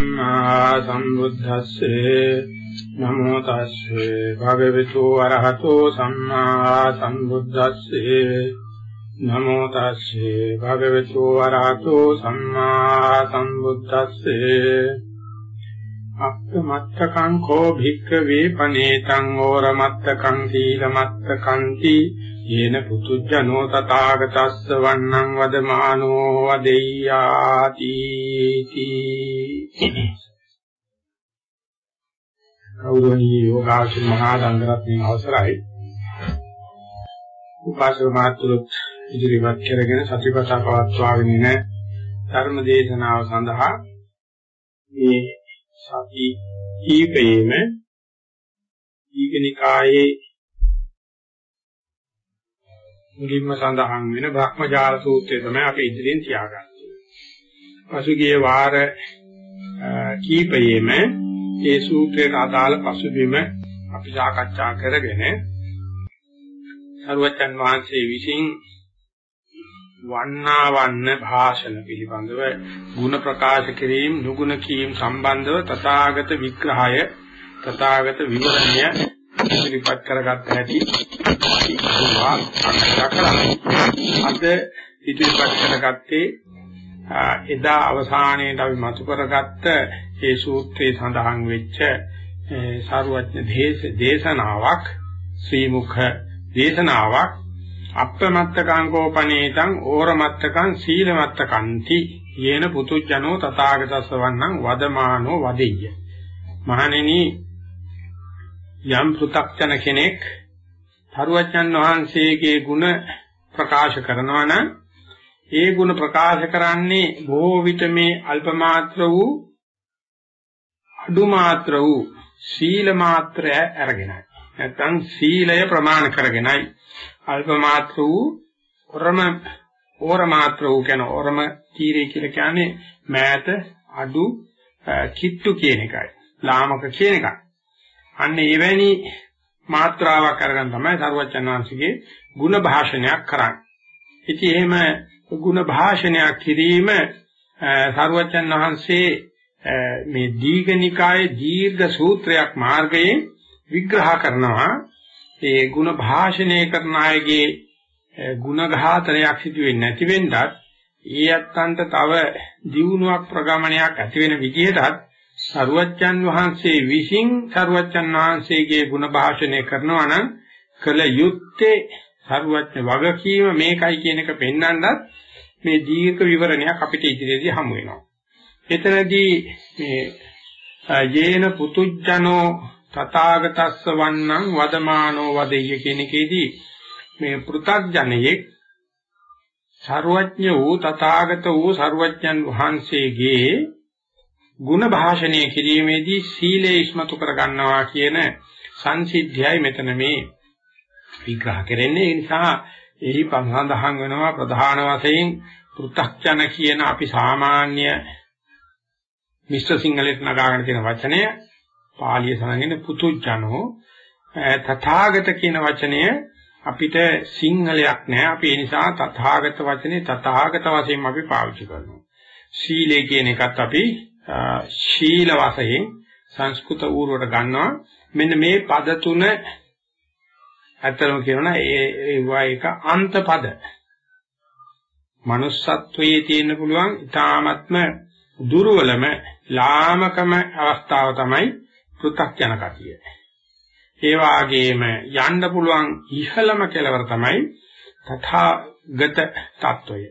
සම්මා සම්බුද්දස්සේ නමෝ තස්සේ භගවතු අරහතෝ සම්මා සම්බුද්දස්සේ නමෝ තස්සේ භගවතු අරහතෝ සම්මා සම්බුද්දස්සේ අප්පමත්තකං කෝ භික්ඛවේ පනේතං ඕරමත්තකං සීලමත්තකං යේන පුතුජනෝ තථාගතස්ස වන්නං වදමානෝ වදෙය්‍යාති කෞරණී යෝගාචර මහා දන්දරත්නයේ අවසරයි උපාසක මාතුත් ඉදිරිපත් කරගෙන සතිපතා පවත්වාගෙන ඉන ධර්ම දේශනාව සඳහා මේ සති කීපයේම ඊගනිකායේ මුලින්ම සඳහන් වෙන භ්‍රමජාල සූත්‍රය තමයි අපි ඉදිරියෙන් තියාගන්නේ. පසුගිය වාර කීපයේම ඒ සූත්‍රයට අදාළ පසුබිම අපි සාකච්ඡා කරගෙන සරුවචන් වහන්සේ විසින් වන්නාවන්න භාෂණ පිළිබඳව ಗುಣ ප්‍රකාශ කිරීම නුගුණ කීම් සම්බන්ධව තථාගත විග්‍රහය තථාගත විවරණය ඉදිරිපත් කරගත්ත හැටි අද ඉදිරිපත් කරගත්තේ එදා අවසානයේට අපි මතු කරගත්ත ඒ සූත්‍රයේ සඳහන් වෙච්ච සාරවත්න දේශනාවක් ශ්‍රී මුඛ දේශනාවක්. අප්‍රමත්තකං කෝපනේතං ඕරමත්තකං සීලමත්තකಂತಿ යේන පුතුජනෝ තථාගතස්ස වන්නං වදමානෝ වදෙය්‍ය. මහණෙනි යම් පෘ탁ජන කෙනෙක් තරුවචන් වහන්සේගේ ಗುಣ ප්‍රකාශ කරනවා නම් ඒ ಗುಣ ප්‍රකාශ කරන්නේ බොහෝ විට මේ අල්ප මාත්‍ර වූ අඩු මාත්‍ර වූ සීල මාත්‍රය අරගෙනයි නැත්නම් සීලය ප්‍රමාණ කරගෙනයි අල්ප මාත්‍ර වූ ඔරම ඕර මාත්‍ර වූ කියන ඔරම තීරය කියලා කියන්නේ මෑත අඩු කිට්ටු කියන එකයි ලාමක කියන එකයි අන්න එවැනි මාත්‍රාවක් අරගෙන තමයි සරුවචනාංශගේ ಗುಣ භාෂණයක් කරන්නේ. ඉතින් එහෙම ಗುಣ භාෂණයක් කිරීම සරුවචන් වහන්සේ මේ දීඝනිකායේ දීර්ඝ සූත්‍රයක් මාර්ගයේ විග්‍රහ කරනවා. ඒ ಗುಣ භාෂණය කරන අයගේ ಗುಣ ඝාතනයක් සිදු වෙන්නේ නැති වෙන්නත් ඒ අත්තන්ට තව දියුණුවක් ප්‍රගමනයක් ඇති වෙන විදිහටත් සරුවච්චන් වහන්සේ විසින් සරුවච්චන් වහන්සේගේ ಗುಣ භාෂණය කරනවා නම් කළ යුත්තේ සරුවච්ච වගකීම මේකයි කියන එක පෙන්වන්නත් මේ දීර්ඝ විවරණයක් අපිට ඉදිරියේදී හමු වෙනවා. එතනදී මේ යේන පුතුජනෝ තථාගතස්ස වන්නං වදමානෝ වදෙය්‍ය කියන එකේදී මේ පෘථග්ජනයේ සර්වඥ වූ තථාගත වූ සර්වඥන් වහන්සේගේ ಗುಣ භාෂණය කිරීමේදී සීලය ඉස්මතු කර ගන්නවා කියන සංසිද්ධියයි මෙතන මේ විග්‍රහ කරන්නේ. ඒ නිසා එහි සඳහන් වෙනවා ප්‍රධාන වශයෙන් පෘථග්ජන කියන අපි සාමාන්‍ය මිශ්‍ර සිංහලෙත් නගාගෙන තියෙන වචනය පාලිය සඳහන් පුතුජනෝ තථාගත කියන වචනය අපිට සිංහලයක් නෑ. අපි ඒ නිසා තථාගත වචනේ තථාගත වශයෙන් අපි පාවිච්චි කරනවා. සීලය කියන එකත් අපි ශීල වශයෙන් සංස්කෘත ඌරුවට ගන්නවා මෙන්න මේ පද තුන ඇත්තම කියනවා ඒ වයික අන්ත පද manussත්වයේ තියෙන්න පුළුවන් ඊ타ත්ම දුර්වලම ලාමකම අවස්ථාව තමයි පෘථග්ජන කතිය. ඒ වාගේම යන්න පුළුවන් ඉහළම කෙලවර තමයි තථාගත තත්වය.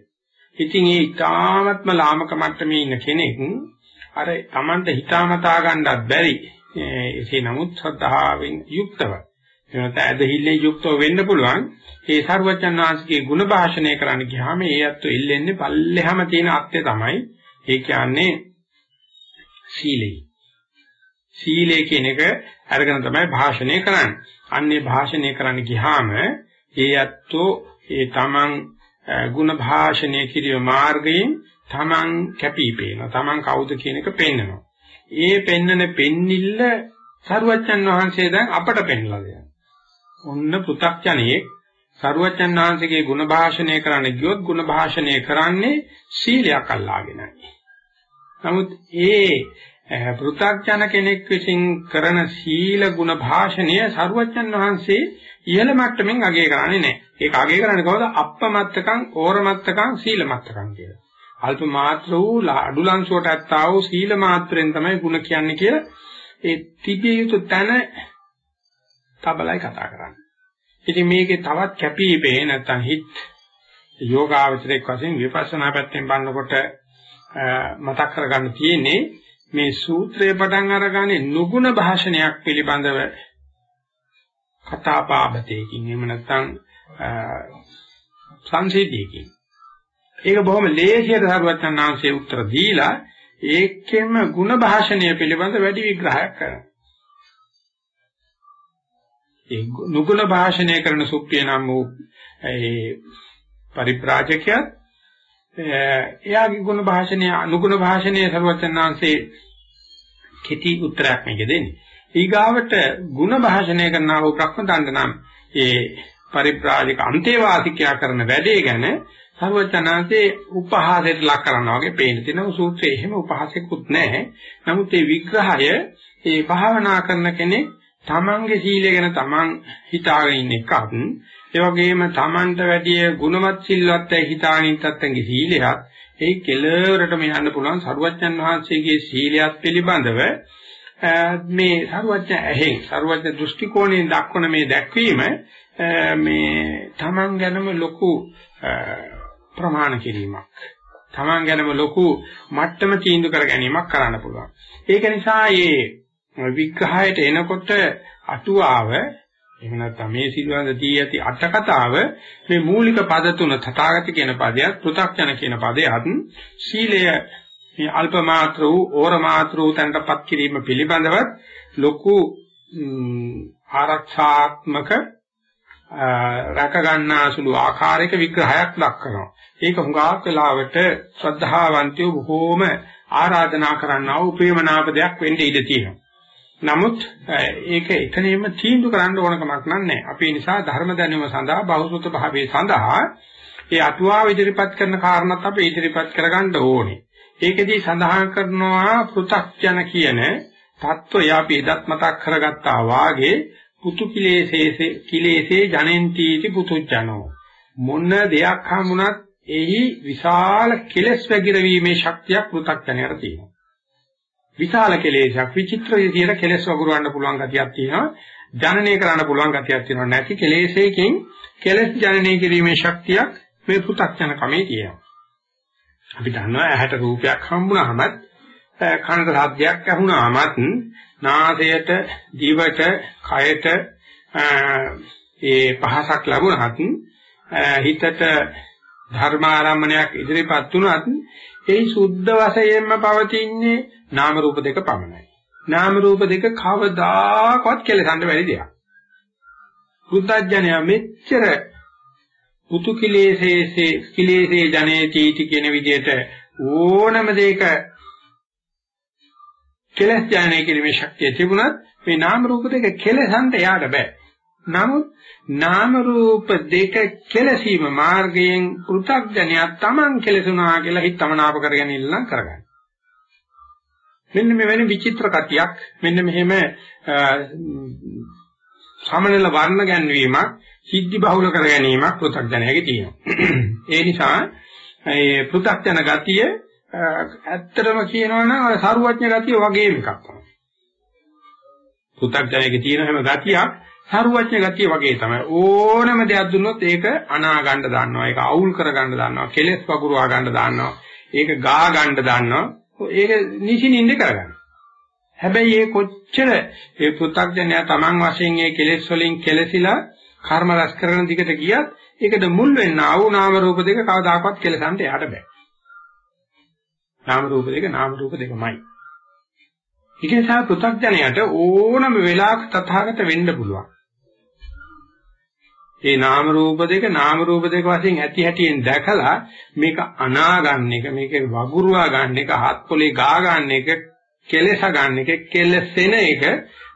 ඉතින් ඒ ඊ타ත්ම ලාමක මට්ටමේ ඉන්න කෙනෙක් අර Tamanta හිතාමතා ගන්නත් බැරි. එසේ නමුත් ශ්‍රද්ධාවෙන් යුක්තව. එනත ඇදහිල්ලේ යුක්තව වෙන්න පුළුවන්. ඒ සර්වචන් වහන්සේගේ ගුණ භාෂණය කරන්න ගියාම ඒ අත්තු ඉල්ලෙන්නේ පල්ලෙහාම තියෙන අත්‍ය තමයි. ඒ කියන්නේ සීලය. සීලය කියන එක අරගෙන තමයි භාෂණය කරන්නේ. අන්නේ භාෂණය කරන්න ගියාම ඒ අත්තු ඒ තමන් ගුණ භාෂණය කිරීම මාර්ගයෙන් තමන් කැපී පේනවා තමන් කවුද කියන එක පෙන්නනවා ඒ පෙන්නන පෙන්නිල්ල සරුවච්චන් වහන්සේ දැන් අපට පෙන්ලා දෙනවා. ඔන්න පෘ탁ජනියෙක් සරුවච්චන් වහන්සේගේ ගුණ භාෂණය කරන්න ගියොත් ගුණ භාෂණය කරන්නේ සීලයක් අල්ලාගෙනයි. නමුත් ඒ පෘ탁ජන කෙනෙක් විසින් කරන සීල ගුණ භාෂණය සරුවච්චන් වහන්සේ ඉහළ මට්ටමින් අගය කරන්නේ නැහැ. ඒක අගය කරන්නේ කොහොමද? අප්පමත්තකම්, ඕරමත්තකම්, සීලමත්තකම් කියලා. අල්ප මාත්‍ර වූ අඩු ලංසුවට ඇත්තා වූ සීල මාත්‍රෙන් තමයි ಗುಣ කියන්නේ කියලා ඒ තිබිය යුතු තැන තබලයි කතා කරන්නේ. ඉතින් මේකේ තවත් කැපිපේ නැත්තම් හිත් යෝගාවචරයක් වශයෙන් විපස්සනා පැත්තෙන් බලනකොට මතක් කරගන්න තියෙන්නේ මේ සූත්‍රය පටන් අරගන්නේ නුගුණ භාෂණයක් පිළිබඳව කතාපාබතේකින් එහෙම නැත්නම් සංසිද්ධියකින් ඒක බොහොම ලේසියට සරුවචනාංශයේ උත්තර දීලා ඒකෙම ಗುಣ භාෂණය පිළිබඳ වැඩි විග්‍රහයක් කරනවා. ඒ නුගුණ භාෂණය කරන සුප්පිය නම් වූ ඒ පරිප්‍රාජකයා එයාගේ ගුණ භාෂණය අනුගුණ භාෂණය සරුවචනාංශයේ කෙටි උත්තරයක් මේක දෙන්නේ. ඊගාවට ಗುಣ භාෂණය කරනා වූ ප්‍රඥාන්ත නම් ඒ පරිප්‍රාජක අන්තේවාසිකයා කරන වැඩේ ගැන සර්වචනාංශේ උපහාසයට ලක් කරනවා වගේ පේන තියෙනවා සූත්‍රයේ එහෙම උපහාසයක්වත් නැහැ. නමුත් මේ විග්‍රහය ඒ භාවනා කරන කෙනෙක් තමන්ගේ සීලය ගැන තමන් හිතාගෙන ඉන්න එකත් ඒ වගේම තමන්ට වැඩිය ගුණවත් සිල්වත්යි හිතාගෙන ඉන්නත්ගේ සීලයත් ඒ කෙලවරටම යන්න පුළුවන් සරුවච්චන් වහන්සේගේ සීලයත් පිළිබඳව මේ සරුවච්ච ඇහෙන් සරුවච්ච දෘෂ්ටි කෝණයෙන් දක්වන මේ දැක්වීම මේ තමන් ගැනම ලොකු ප්‍රමාණ කිරීමක්. Taman ගැනම ලොකු මට්ටම තීන්දුව කර ගැනීමක් කරන්න පුළුවන්. ඒක නිසා මේ විග්‍රහයට එනකොට අටුවාව එහෙම නැත්නම් මේ සිල්වන්ද දී ඇති අට කතාව මේ මූලික පද තුන තථාගත කියන පදයක් පෘථග්ජන කියන පදයක් සීලය මේ අල්ප මාත්‍ර වූ ඕර මාත්‍ර වූ තැනටපත් කිරීම පිළිබඳව ලොකු ආරක්ෂාත්මක රැක ගන්නාසුළු ආකාරයක විග්‍රහයක් ලක් කරනවා. ඒක හුඟක් වෙලාවට ශ්‍රද්ධාවන්තයෝ බොහෝම ආරාධනා කරන්නා වූ ප්‍රේමනාප දෙයක් වෙන්න ඉඩ තියෙනවා. නමුත් ඒක එතනෙම තීන්දුව කරන්න ඕන කමක් නැහැ. අපි නිසා ධර්ම දැනුම සඳහා බෞද්ධ භාවයේ සඳහා ඒ අතුවා ඉදිරිපත් කරන කාරණාත් අපි ඉදිරිපත් කරගන්න ඕනේ. ඒකෙදී සඳහන් කරනවා පෘ탁ජන කියන தত্ত্বය අපි එදත් මතක් කරගත්තා වාගේ පුතු කිලේසේ කිලේසේ ජනෙන්තිටි පුතුජනෝ මොන දෙයක් හමුණත් එහි විශාල කෙලෙස් වැගිරවීමේ ශක්තියක් පෘථග්ජනයට තියෙනවා. විශාල කෙලෙසක් විචිත්‍ර විදියට කෙලෙස් වගුරවන්න පුළුවන් ගතියක් තියෙනවා. ජනනය කරන්න පුළුවන් ගතියක් තියෙනවා. නැති කෙලෙසේකින් කෙලෙස් ජනනය කිරීමේ ශක්තියක් මේ පෘථග්ජන කමේ තියෙනවා. අපි දන්නවා ඇහැට රූපයක් හම්බුනහමත් කනට ශබ්දයක් ඇහුණාමත් නාසයට දිවට කයට ඒ පහසක් ලැබුණත් හිතට ධර්මාරම්මණයක් ඉදිරිපත් වුණත් ඒ සුද්ධ වශයෙන්ම පවතින්නේ නාම රූප දෙක පමණයි. නාම රූප දෙක කවදාකවත් කෙලසන්න බැරි දෙයක්. බුද්ධඥය මෙච්චර පුතු කිලේසේසේ කිලේසේ ජනේති කියන විදිහට ඕනම දෙයක කෙලස් ඥානය කිරීමේ ශක්තිය තිබුණත් මේ නාම රූප දෙක කෙලසන්ට යාට බෑ. නමුත් නාම රූප දෙක කෙලසීම මාර්ගයෙන් පෘථග්ජනයා Taman කෙලසුනා කියලා හිතමනාප කරගෙන ඉල්ලම් කරගන්න. මෙන්න මෙවැනි විචිත්‍ර කතියක් මෙන්න මෙහෙම සමනල වර්ණ ගැන්වීමක් සිද්ධි බහුල කර ගැනීමක් පෘථග්ජනයාගේ තියෙනවා. ඒ නිසා ඒ පෘථග්ජන ගතිය ඇත්තටම කියනවා නම් අර සරුවඥ ගතිය වගේම එකක් තමයි. පු탁ජනයේ තියෙන හැම ගතියක් සරුවඥ ගතිය වගේ තමයි. ඕනම දෙයක් දුන්නොත් ඒක අනා ගන්න දන්නවා. ඒක අවුල් කර ගන්න දන්නවා. කෙලෙස් වගුරුවා ගන්න දන්නවා. ඒක ගා ගන්න දන්නවා. ඒක නිසිනින්ද කරගන්න. හැබැයි ඒ කොච්චර ඒ පු탁ජනයා Taman වශයෙන් ඒ කෙලෙස් වලින් කෙලසිලා කර්ම රැස් කරන දිගට ගියත් ඒකට මුල් වෙන්න ආවු නාම රූප දෙක කවදාකවත් කෙලසන්ට යහට බෑ. නාම රූප දෙක නාම රූප දෙකමයි. ඒක නිසා පු탁ජනයට ඕනම වෙලාවක තථාගත වෙන්න පුළුවන්. ඒ නාම රූප දෙක නාම රූප දෙක වශයෙන් ඇති හැටියෙන් දැකලා මේක අනා ගන්න එක මේක වගුරුවා ගන්න එක හත් පොලේ ගා ගන්න එක කෙලෙස ගන්න එක කෙලසෙන එක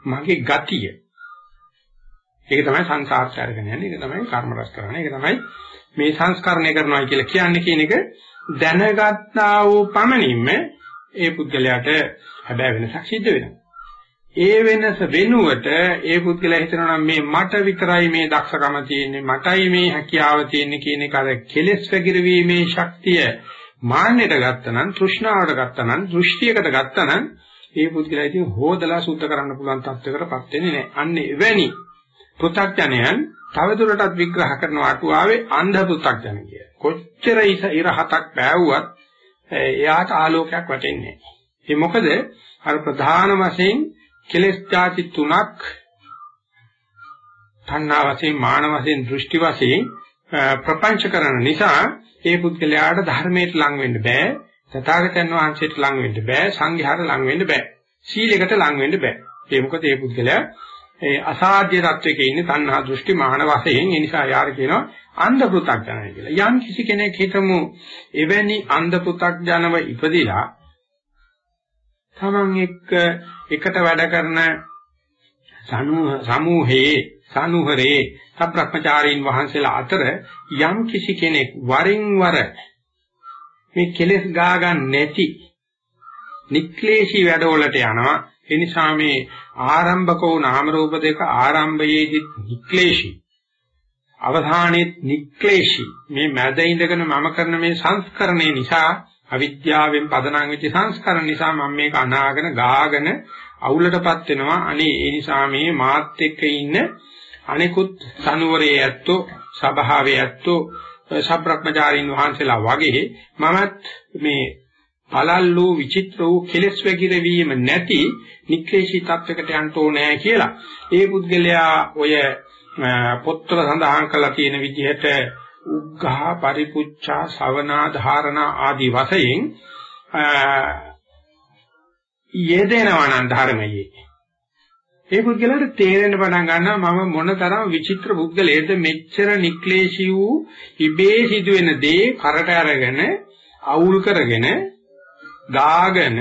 මගේ ගතිය. ඒක තමයි සංසාරට අරගෙන යන්නේ. ඒක තමයි කර්ම රස කරන්නේ. ඒක තමයි මේ සංස්කරණය කරනවා කියලා කියන්නේ කියන එක දැනගත්තා වූ පමණින්ම ඒ පුද්ගලයාට හැබැයි වෙනසක් සිද්ධ වෙනවා. ඒ වෙනස වෙනුවට ඒ පුද්ගලයා හිතනවා නම් මේ මට විතරයි මේ දක්ෂකම තියෙන්නේ මටයි මේ හැකියාව තියෙන්නේ කියන එක අර කෙලෙස් වැගිරවීමේ ශක්තිය මාන්නයට ගත්තනම් තෘෂ්ණාවට ගත්තනම් දෘෂ්ටියකට ගත්තනම් ඒ පුද්ගලයා ඉතින් හොදලා සුද්ධ කරන්න පුළුවන් තත්වයකටපත් වෙන්නේ නැහැ. අන්න එවැනි පෘථග්ජනයන් තවදුරටත් විග්‍රහ කරන අටුවාවේ අන්ධ පෘථග්ජන කිය. කොච්චර ඉර හතක් බෑවුවත් එයාට ආලෝකයක් වැටෙන්නේ නැහැ. ඒ මොකද? අර ප්‍රධාන වශයෙන් කෙලෙස් ඡාති තුනක් තණ්හා වශයෙන් මාන වශයෙන් දෘෂ්ටි වශයෙන් ප්‍රපංච කරන නිසා ඒ පුද්ගලයාට ධර්මයට ලං වෙන්න බෑ. තථාගතයන් වහන්සේට ලං වෙන්න බෑ. සංඝයාට ලං වෙන්න බෑ. සීලයකට ලං වෙන්න බෑ. ඒ මොකද? ඒ පුද්ගලයා ඒ අසාධ්‍ය තත්වයක ඉන්නේ තණ්හා දෘෂ්ටි මාන වශයෙන්. ඒ නිසා යාර කියනවා අන්ධ පෘථග්ජනයි කියලා. යම් කිසි කෙනෙක් හිතමු එවැනි අන්ධ පෘථග්ජනව ඉපදිලා තමන් එක්ක එකට වැඩ කරන සමූහයේ සනුහරේ සබ්‍රක්‍මචාරීන් වහන්සේලා අතර යම් කිසි කෙනෙක් වරින් වර මේ කෙලෙස් ගා ගන්න නැති නික්ලේශී වැඩවලට යනවා ඒ නිසා මේ ආරම්භකෝ නාම රූප දෙක ආරම්භයේදී නික්ලේශී. අවධානයේ නික්ලේශී. මේ මැද ඉඳගෙන මම කරන මේ සංස්කරණය නිසා අවිද්‍යාවෙන් පදනම් වෙච්ච සංස්කරණ නිසා මම මේක අනාගෙන ගාගෙන අවුලටපත් වෙනවා. අනේ ඒ නිසා මේ මාත් එක්ක ඉන්න අනිකුත් සනුවරයේ ඇත්තෝ සභාවේ ඇත්තෝ සබ්‍රක්‍මචාරින් වහන්සේලා වගේ මමත් මේ පළල් වූ විචිත්‍ර වූ කෙලෙස් වැගිරවීම නැති නික්ලේශී තත්වයකට යන්න ඕනේ කියලා. ඒ පුද්ගලයා ඔය පොත්වල සඳහන් කරලා තියෙන විදිහට උග්ඝා පරිපුච්ඡා ශවනා ධාරණා ආදී වශයෙන් යෙදෙනවා නම් ධර්මයේ. ඒ පුද්ගලයාට තේරෙන්න පටන් ගන්නවා මම මොනතරම් විචිත්‍ර පුද්ගලයෙක්ද මෙච්චර නික්ලේශී වූ ඉබේ සිදුවෙන දේ කරට අරගෙන අවුල් කරගෙන ගාගෙන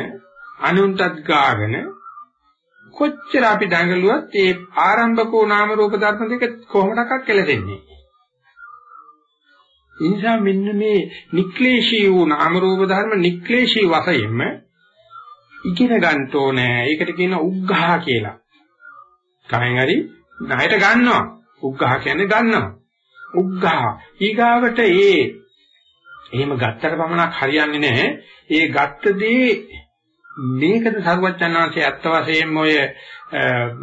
අනුන්ටත් ගාගෙන කොච්චර අපි දඟලුවත් ඒ ආරම්භකෝ නාම රූප ධර්ම දෙක කොහොමඩක්වත් කෙලෙන්නේ ඒ නිසා මෙන්න මේ නික්ලේශී වූ නාම රූප ධර්ම නික්ලේශී වශයෙන්ම ඉගෙන ගන්න ඕනේ. ඒකට කියන උග්ඝහ කියලා. කයෙන් හරි ණයට ගන්නවා. උග්ඝහ කියන්නේ ගන්නවා. උග්ඝහ. ඊගාවට ඒ එහෙම ගත්තට පමණක් හරියන්නේ නැහැ. ඒ ගත්ත දේ මේකද සරුවච්චන්හන්සේ ඇත්ත වශයෙන්ම ඔය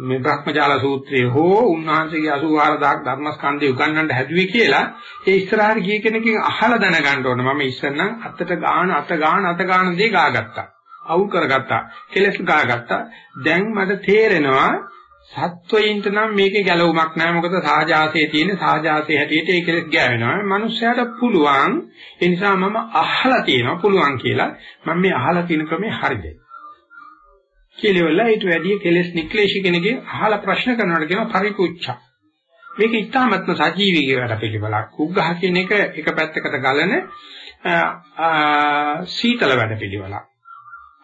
මේ බ්‍රහ්මජාල සූත්‍රයේ හෝ උන්වහන්සේගේ 84000ක් ධර්මස්කන්ධය උගන්වන්න හැදුවේ කියලා ඒ ඉස්සරහට ගිය කෙනකින් අහලා දැනගන්න ඕන. මම ඉස්සෙල්නම් අතට ගාන අත ගාන අත ගාන දේ ගාගත්තා. අවුල් කරගත්තා. කෙලස් ගාගත්තා. දැන් මට තේරෙනවා සත්වයින්ට නම් මේකේ ගැලවුමක් නැහැ. මොකද සාජාසයේ තියෙන සාජාසයේ හැටියට ඒ කෙලස් ගෑවෙනවා. මනුස්සයාට පුළුවන්. ඒ නිසා මම අහලා තියෙනවා. පුළුවන් කියලා. මම මේ අහලා තියෙන ක්‍රමේ හරිද කියලා ඊට වැඩිය කෙලස් නික්ලේශී කෙනෙක්ගේ අහලා ප්‍රශ්න කරනවට කියනවා පරිපුච්ඡා. මේක ඉතාමත්ම සජීවී වැඩ පිළිවෙලක්. උග්ඝහ කියන එක එක පැත්තකට ගලන සීතල වැඩ පිළිවෙලක්.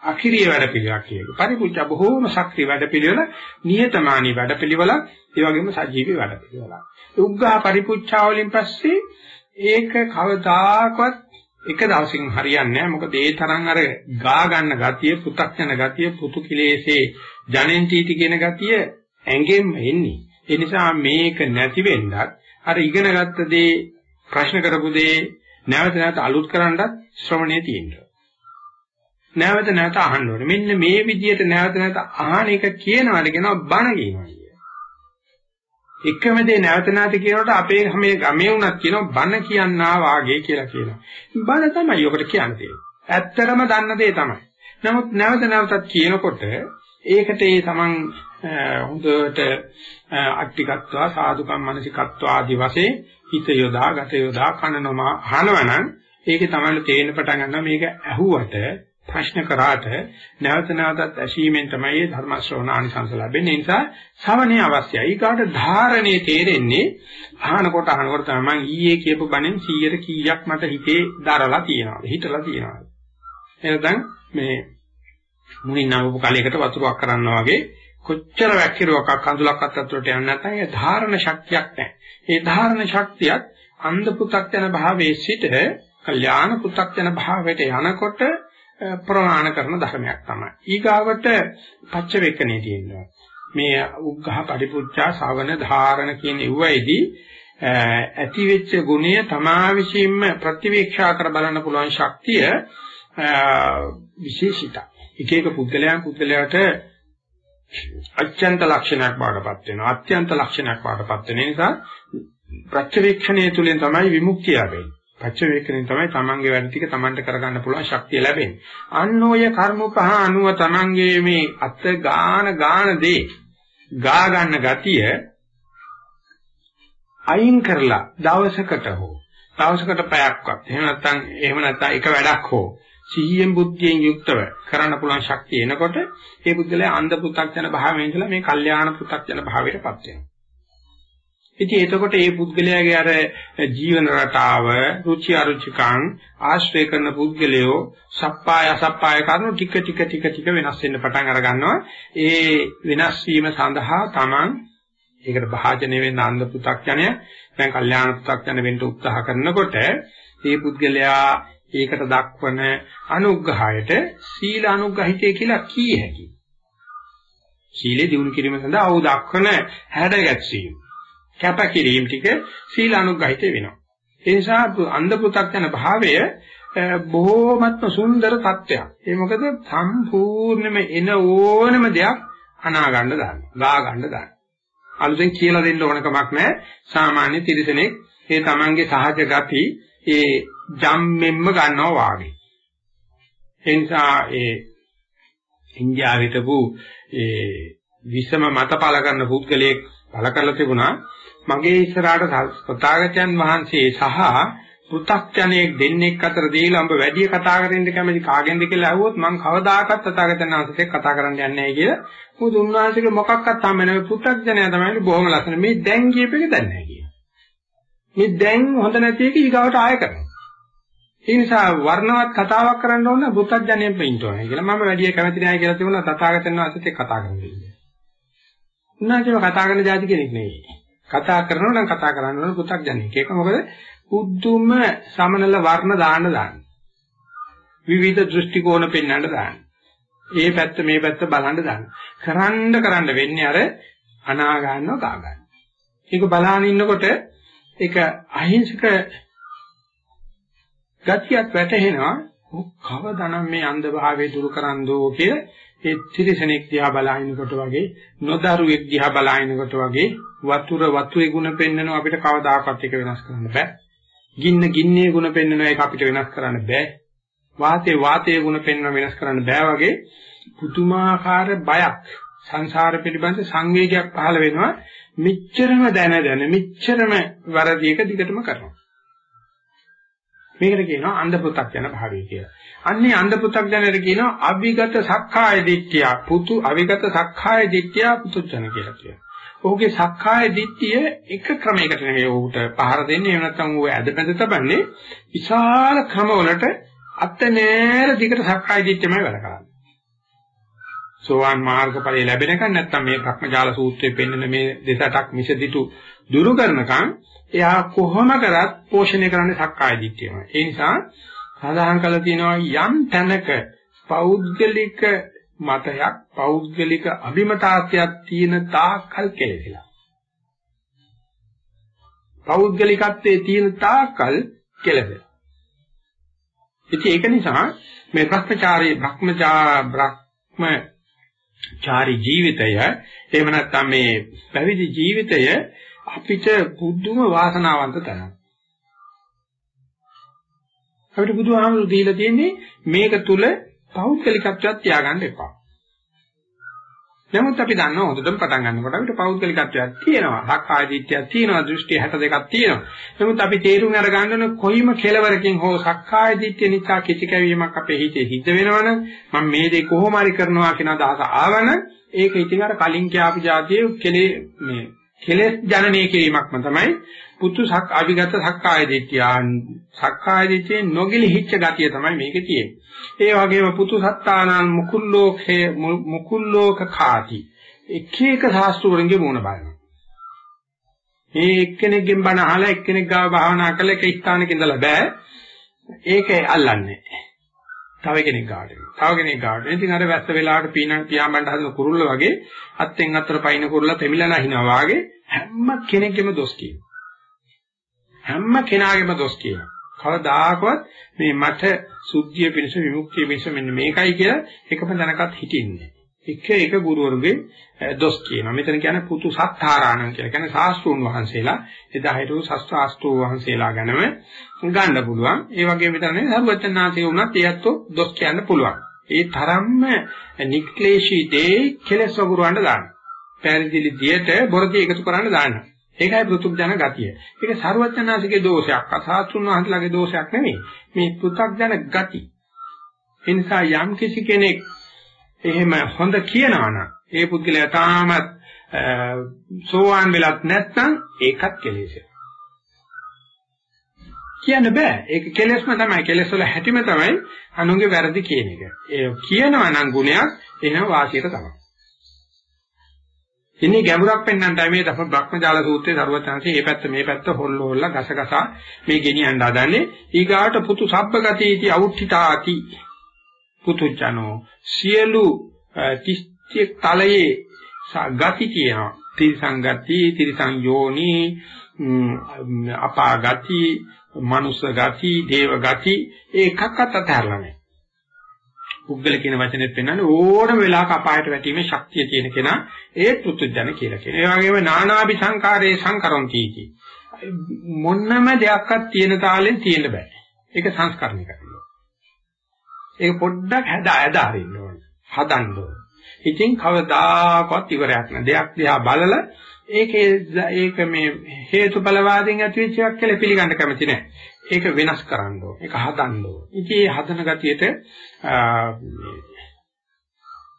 අකිරිය වැඩ පිළිවෙලක් කියනවා. පරිපූජ්‍ය බොහෝම ශක්තිය වැඩ පිළිවෙල, නිහතමානී වැඩ පිළිවෙලක්, ඒ වගේම සජීවී වැඩ පිළිවෙලක්. උග්ඝා පරිපූජ්‍යා වලින් පස්සේ ඒක කවදාකවත් එක දවසින් හරියන්නේ නැහැ. මොකද ඒ තරම් අර ගා ගන්න ගතිය, පු탁ජන ගතිය, පුතු කිලේසේ ජනෙන්ටීටි කියන ගතිය ඇඟෙන්න එන්නේ. ඒ නිසා මේක නැති වෙන්නත් අර ඉගෙන ගත්ත දේ ප්‍රශ්න කරපු දේ නැවත නැවත අලුත් කරන්නත් ශ්‍රවණයේ තියෙනවා. නැවත නැවත අහන්න ඕනේ. මෙන්න මේ විදිහට නැවත නැවත අහන එක කියනවාට කියනවා බණ කියනවා කියලා. එකම දේ නැවත නැවත කියනකොට අපේ මේ ගමේ උනත් කියනවා බණ කියන්නා වාගේ කියලා කියනවා. බණ තමයි ඔකට කියන්නේ. ඇත්තටම දන්න දේ තමයි. නමුත් නැවත නැවතත් කියනකොට ඒකට ඒ තමන් හොඳට අට්ටිකත්වා සාදුකම් මනසිකත්වා ආදි වශයෙන් හිත යොදා ගත යොදා කනනම අහනවනම් ඒකේ තමයි තේරෙන්න පටන් ගන්නවා මේක ඇහුවට ප්‍රශ්න කරාට නැවත නැවතත් ඇසීමෙන් තමයි ධර්ම ශ්‍රවණ ආනිසංස ලැබෙන්නේ. ඒ නිසා ශ්‍රවණේ අවශ්‍යයි. ඊගාට ධාරණේ තේරෙන්නේ අහනකොට අහනකොට තමයි මම ඊයේ කියපු බණෙන් 100ට කීයක් මට හිතේ දරලා තියෙනවද? හිතලා තියෙනවද? එහෙනම් මේ මුලින් නමපු කලයකට වතුරක් කරනවා වගේ කොච්චර වැක්කිරුවක් කඳුලක් අත්තට යන්නේ නැත්නම් ඒ ධාරණ ශක්තියක් නැහැ. ඒ ධාරණ ශක්තියත් අන්ධ පු탁 යන භාවයේ සිට කල්යාණ පු탁 යන භාවයට යනකොට ප්‍රමාණ කරන ධර්මයක් තමයි. ඊගාවට පච්ච වේකනේ තියෙනවා. මේ උග්ඝහ පරිපුච්ඡා ශවන ධාරණ කියන ඉුවයිදී ඇති වෙච්ච ගුණය තමා විසින්ම ප්‍රතිවීක්ෂා කර බලන්න පුළුවන් ශක්තිය විශේෂිතයි. එක එක පුද්ගලයන් පුද්ගලයාට අත්‍යන්ත ලක්ෂණයක් බවටපත් වෙනවා. අත්‍යන්ත ලක්ෂණයක් බවටපත් වෙන නිසා ප්‍රත්‍යවේක්ෂණය තුළින් තමයි විමුක්තිය ලැබෙන්නේ. පච්චවේකණයෙන් තමයි තමන්ගේ වැඩ ටික තමන්ට කරගන්න පුළුවන් ශක්තිය ලැබෙන්නේ. අන්න ඔය කර්ම පහ අනුව තමන්ගේ මේ අත ගාන ගාන දේ ගා ගන්න ගතිය අයින් කරලා දවසකට හෝ දවසකට පැයක්වත් එහෙම නැත්නම් එහෙම නැත්නම් එක වැඩක් හෝ සිහියෙන් බුද්ධියෙන් යුක්තව කරන්න පුළුවන් ශක්තිය එනකොට ඒ බුද්ධලයා අන්ධ පු탁 යන භාවයෙන් ඉඳලා මේ කල්යාණ පු탁 යන භාවයටපත් වෙනවා. ඉතින් එතකොට මේ පුද්ගලයාගේ අර ජීවන රටාව, රුචි අරුචිකං ආශ්‍රය කරන පුද්ගලයෝ සප්පාය අසප්පාය කරුණු ටික ටික ටික ටික වෙනස් වෙන්න පටන් අර ගන්නවා. ඒ වෙනස් වීම සඳහා Taman ඒකට භාජනය වෙන්න අන්ධ පු탁ඥය දැන් කල්යාණ පු탁ඥය වෙන්න උත්සාහ කරනකොට මේ පුද්ගලයා ඒකට දක්වන අනුග්‍රහයට සීල අනුග්‍රහිතය කියලා කී හැකියි. සීලේ දිනු කිරීම සඳහා ඔහු දක්වන හැඩගැස්වීම කැපකිරීම ටික සීල අනුග්‍රහිත වෙනවා. ඒ නිසා අන්ධ පු탁 යන භාවය බොහෝමත්ම සුන්දර තත්ත්වයක්. ඒ මොකද සම්පූර්ණයෙන්ම එන ඕනම දෙයක් අනා ගන්න දාන්න. ගා ගන්න දාන්න. අලුතෙන් කියලා දෙන්න ඕන කමක් නැහැ. සාමාන්‍ය තිරසනෙක් ඒ තමන්ගේ සහජ ගති ඒ ජම්මෙන්ම ගන්නවා වාගේ. ඒ නිසා ඒ ඉන්දියාවේ තිබු ඒ විසම මත පළ කරන පුද්ගලයෙක් පළ කරලා තිබුණා මගේ ඉස්සරහට තථාගතයන් වහන්සේ සහ පෘථග්ජනෙක් දෙන්නෙක් අතර දීලඹ වැඩි කතා කරන්න කැමති කාගෙන්ද කියලා අහුවොත් මම කවදාකවත් තථාගතයන් වහන්සේට කතා කරන්න යන්නේ නැහැ කියලා. මොකද උන්වහන්සේගේ මොකක්වත් හම්බ නැහැ. පෘථග්ජනයා තමයි බොහොම ලස්සන. මේ දැන් කියපේක දන්නේ නැහැ කියලා. මේ දැන් හොඳ නැති එක ඊගාවට ආය කරනවා. ඒ නිසා වර්ණවත් කතාවක් කරන්න ඕන පෘථග්ජනයෙන් පිටින් ඕනේ කියලා. මම වැඩි කැමති නැහැ කියලා තිබුණා තථාගතයන් වහන්සේට කතා කරන්න. උන්වහන්සේව කතා කරන જાති කෙනෙක් නෙවෙයි. කතා කරනවා නම් කතා කරන්න ඕන පු탁 ජනෙක්. ඒක මොකද උද්දුම සමනල වර්ණ දාන්න දාන්න. විවිධ දෘෂ්ටි කෝණ පෙන්වන්න දාන්න. ඒ පැත්ත මේ පැත්ත බලන්න දාන්න. කරන්න කරන්න වෙන්නේ අර අනා ගන්නව ගා ගන්න. ඒක බලාගෙන ඉන්නකොට ඒක අහිංසක ගතියක් වැටහෙනවා. කවදානම් මේ අන්ධ භාවය දුරු කරන්දෝ කියලා ඒ ත්‍රිසනෙක් දිහා බලහිනකොට වගේ නොදරුවෙක් දිහා බලහිනකොට වගේ වතුර වතුයේ ಗುಣ පෙන්වනවා අපිට කවදාකවත් ඒක වෙනස් කරන්න බෑ. ගින්න ගින්නේ ಗುಣ පෙන්වනවා ඒක අපිට වෙනස් කරන්න බෑ. වාතයේ වාතයේ ಗುಣ පෙන්වන වෙනස් කරන්න බෑ වගේ පුදුමාකාර බයක් සංසාර පිළිබඳ සංවේගයක් පහළ වෙනවා මිච්ඡරම දැන දැන මිච්ඡරම වරදී එක දිගටම කරනවා. මේකට කියනවා අන්ධ පුතක් යන භාවය කියලා. අන්නේ අන්ධ පුතක් යනට කියනවා අවිගත සක්කාය දිට්ඨිය පුතු අවිගත සක්කාය දිට්ඨිය පුතුචන කියලා කියනවා. ඔහුගේ සක්කාය දිට්ඨිය එක ක්‍රමයකට නෙවෙයි ඔහුට පහර දෙන්නේ එහෙම නැත්නම් ඌ ඇදපැද තබන්නේ විශාල ක්‍රමවලට අත නෑර දිගට සක්කාය දිට්ඨියමයි වැඩ කරන්නේ. සෝවාන් මාර්ගඵලය ලැබෙනකන් නැත්නම් මේ භක්මජාල සූත්‍රයේ පෙන්වන මේ දෙසටක් මිසදිතු දුරු කරනකන් එයා කොහොම කරත් පෝෂණය කරන්නේ සක්කාය දිට්ඨියමයි. ඒ නිසා සඳහන් කළා තියෙනවා යම් තැනක පෞද්ගලික මතයක් පෞද්ගලික අභිමතාර්ථයක් තියෙන තාක්කල් කෙලෙසිලා. පෞද්ගලිකත්වයේ තියෙන තාක්කල් කෙලෙසිලා. ඉතින් ඒක නිසා මේ භ්‍රමචාරී භ්‍රමචා භ්‍රමචාරී ජීවිතය එහෙම නැත්නම් මේ පැවිදි ජීවිතය අපිට පුදුම වාසනාවන්ත තැනක්. අපිට බුදුහාමුදුරු දීලා තියෙන්නේ මේක තුල පෞද්ගලිකත්වයක් තියාගන්න එපා. නමුත් අපි දන්නවා හොඳටම පටන් ගන්නකොට අපිට පෞද්ගලිකත්වයක් තියෙනවා. සක්කාය දිට්ඨියක් තියෙනවා. දෘෂ්ටි 62ක් තියෙනවා. නමුත් අපි තේරුම් අරගන්න ඕන කොයිම කෙලවරකින් හෝ සක්කාය දිට්ඨිය නිසා කිචි කැවීමක් අපේ හිතේ හිත වෙනවනම් මම මේ දේ කොහොම හරි කරනවා කියන අදහස ආවන ඒක ඉතින් අර කලින් කියාපු જાතියේ කෙලේ මේ කෙලෙස් ජනනය කිරීමක්ම තමයි පුතු සක් අවිගත සක්කාය දිට්ඨිය. සක්කාය දිට්ඨියේ නොගිලිහිච්ච ගතිය තමයි මේකේ තියෙන්නේ. ඒ වගේම පුතු සත්තානං මුකුල්ලෝකේ මුකුල්ලෝක කාති. එක එක ශාස්ත්‍රවලින්ගේ මූණ බලනවා. මේ එක්කෙනෙක්ගෙන් බණ අහලා එක්කෙනෙක් ගාව භාවනා කරලා එක ස්ථානයක ඉඳලා බෑ. ඒක අල්ලන්නේ. තව කෙනෙක් ගාවට. තව කෙනෙක් ගාවට. ඉතින් අර වැස්ස වෙලාවට පීන පියාඹන්න හදන කුරුල්ල වගේ අත්ෙන් අතට පයින් කුරුල්ල තෙමිලා නැහිනවා වගේ හැම කෙනෙක්ගේම දොස් කියනවා. හැම කෙනාගේම දොස් කියනවා. කවදාකවත් මේ මට සුද්ධිය පිණිස විමුක්තිය පිණිස මෙන්න මේකයි කියලා එකම දැනකට හිටින්නේ. එක එක ගුරුවරුගේ දොස් කියනවා. මෙතන කියන්නේ පුතු සත්තාරාණන් කියලා. කියන්නේ ශාස්ත්‍රූන් වහන්සේලා එදා හිටපු ශාස්ත්‍රාස්ත්‍රෝ වහන්සේලා ගැනම ගන්න පුළුවන්. ඒ වගේම විතර නෙවෙයි සරුවචනාංශය වුණත් ඒත්තු දොස් කියන්න පුළුවන්. ඒ තරම්ම නික්ලේශී දේ කෙලස් වගුරවන්න දාන්න. පැහැදිලි දියට බොරදී එකතු කරන්න දාන්න. ඒකයි පෘතුග්ජන ගතිය. ඒක ਸਰවඥාසිකේ දෝෂයක්, අසාතුන් වහන්සේලාගේ දෝෂයක් නෙමෙයි. මේ පෘතුග්ජන ගති. ඒ නිසා යම් කිසි කෙනෙක් එහෙම හොඳ කියනවා නම් ඒ පුද්ගලයා තාමත් සෝවාන් වෙලත් නැත්නම් ඒකත් කෙලෙසයි. කියන්න බෑ. ඒක කෙලෙස්ම තමයි. කෙලෙස් වල හැටිම තමයි අනුන්ගේ වැරදි කියන එක. ඒ කියනවා නම් ගුණයක් එනවා වාසියට තමයි. ඉන්නේ ගැඹුරක් පෙන්වන්නයි. මේ දස බ්‍රහ්මජාල සූත්‍රයේ සරුවචාන්සේ මේ පැත්ත මේ පැත්ත හොල්ල හොල්ල ගස ගසා මේ ගෙනියන්න හදන්නේ. ඊගාට පුතු සබ්බගතීති අවුට්ඨිතාති. පුතුචනෝ සියලු තිස්තිය තලයේ ගති කියනවා. තිරිසංගති තිරිසං යෝනි අපාගති මනුස්ස ගති දේව ගති ඒකක්වත් අතහැරලා නැහැ. පුද්ගල කියන වචනේත් පෙන්වන්නේ ඕනම වෙලාවක අපායට වැටීමේ ශක්තිය තියෙන කෙනා ඒ පුත්‍ජන කියලා කියනවා. ඒ වගේම නානාභි සංකාරේ සංකරොන්ති කි. මොන්නම දෙයක්වත් තියෙන තාලෙන් තියෙන්න බෑ. ඒක සංස්කරණය කරනවා. ඒක පොඩ්ඩක් හදා හදා හරින්න ඕනේ. හදන්න ඕනේ. ඉතින් කවදාකවත් ඉවරයක් නෑ. දෙයක් දිහා බලලා ඒකේ ඒක මේ හේතුඵලවාදයෙන් ඇතිවෙච්ච එකක් කියලා පිළිගන්න කැමති නෑ. ඒක වෙනස් කරන්න ඕනේ. ඒක හදන්න ඕනේ. ඉතින් මේ හදන ගතියට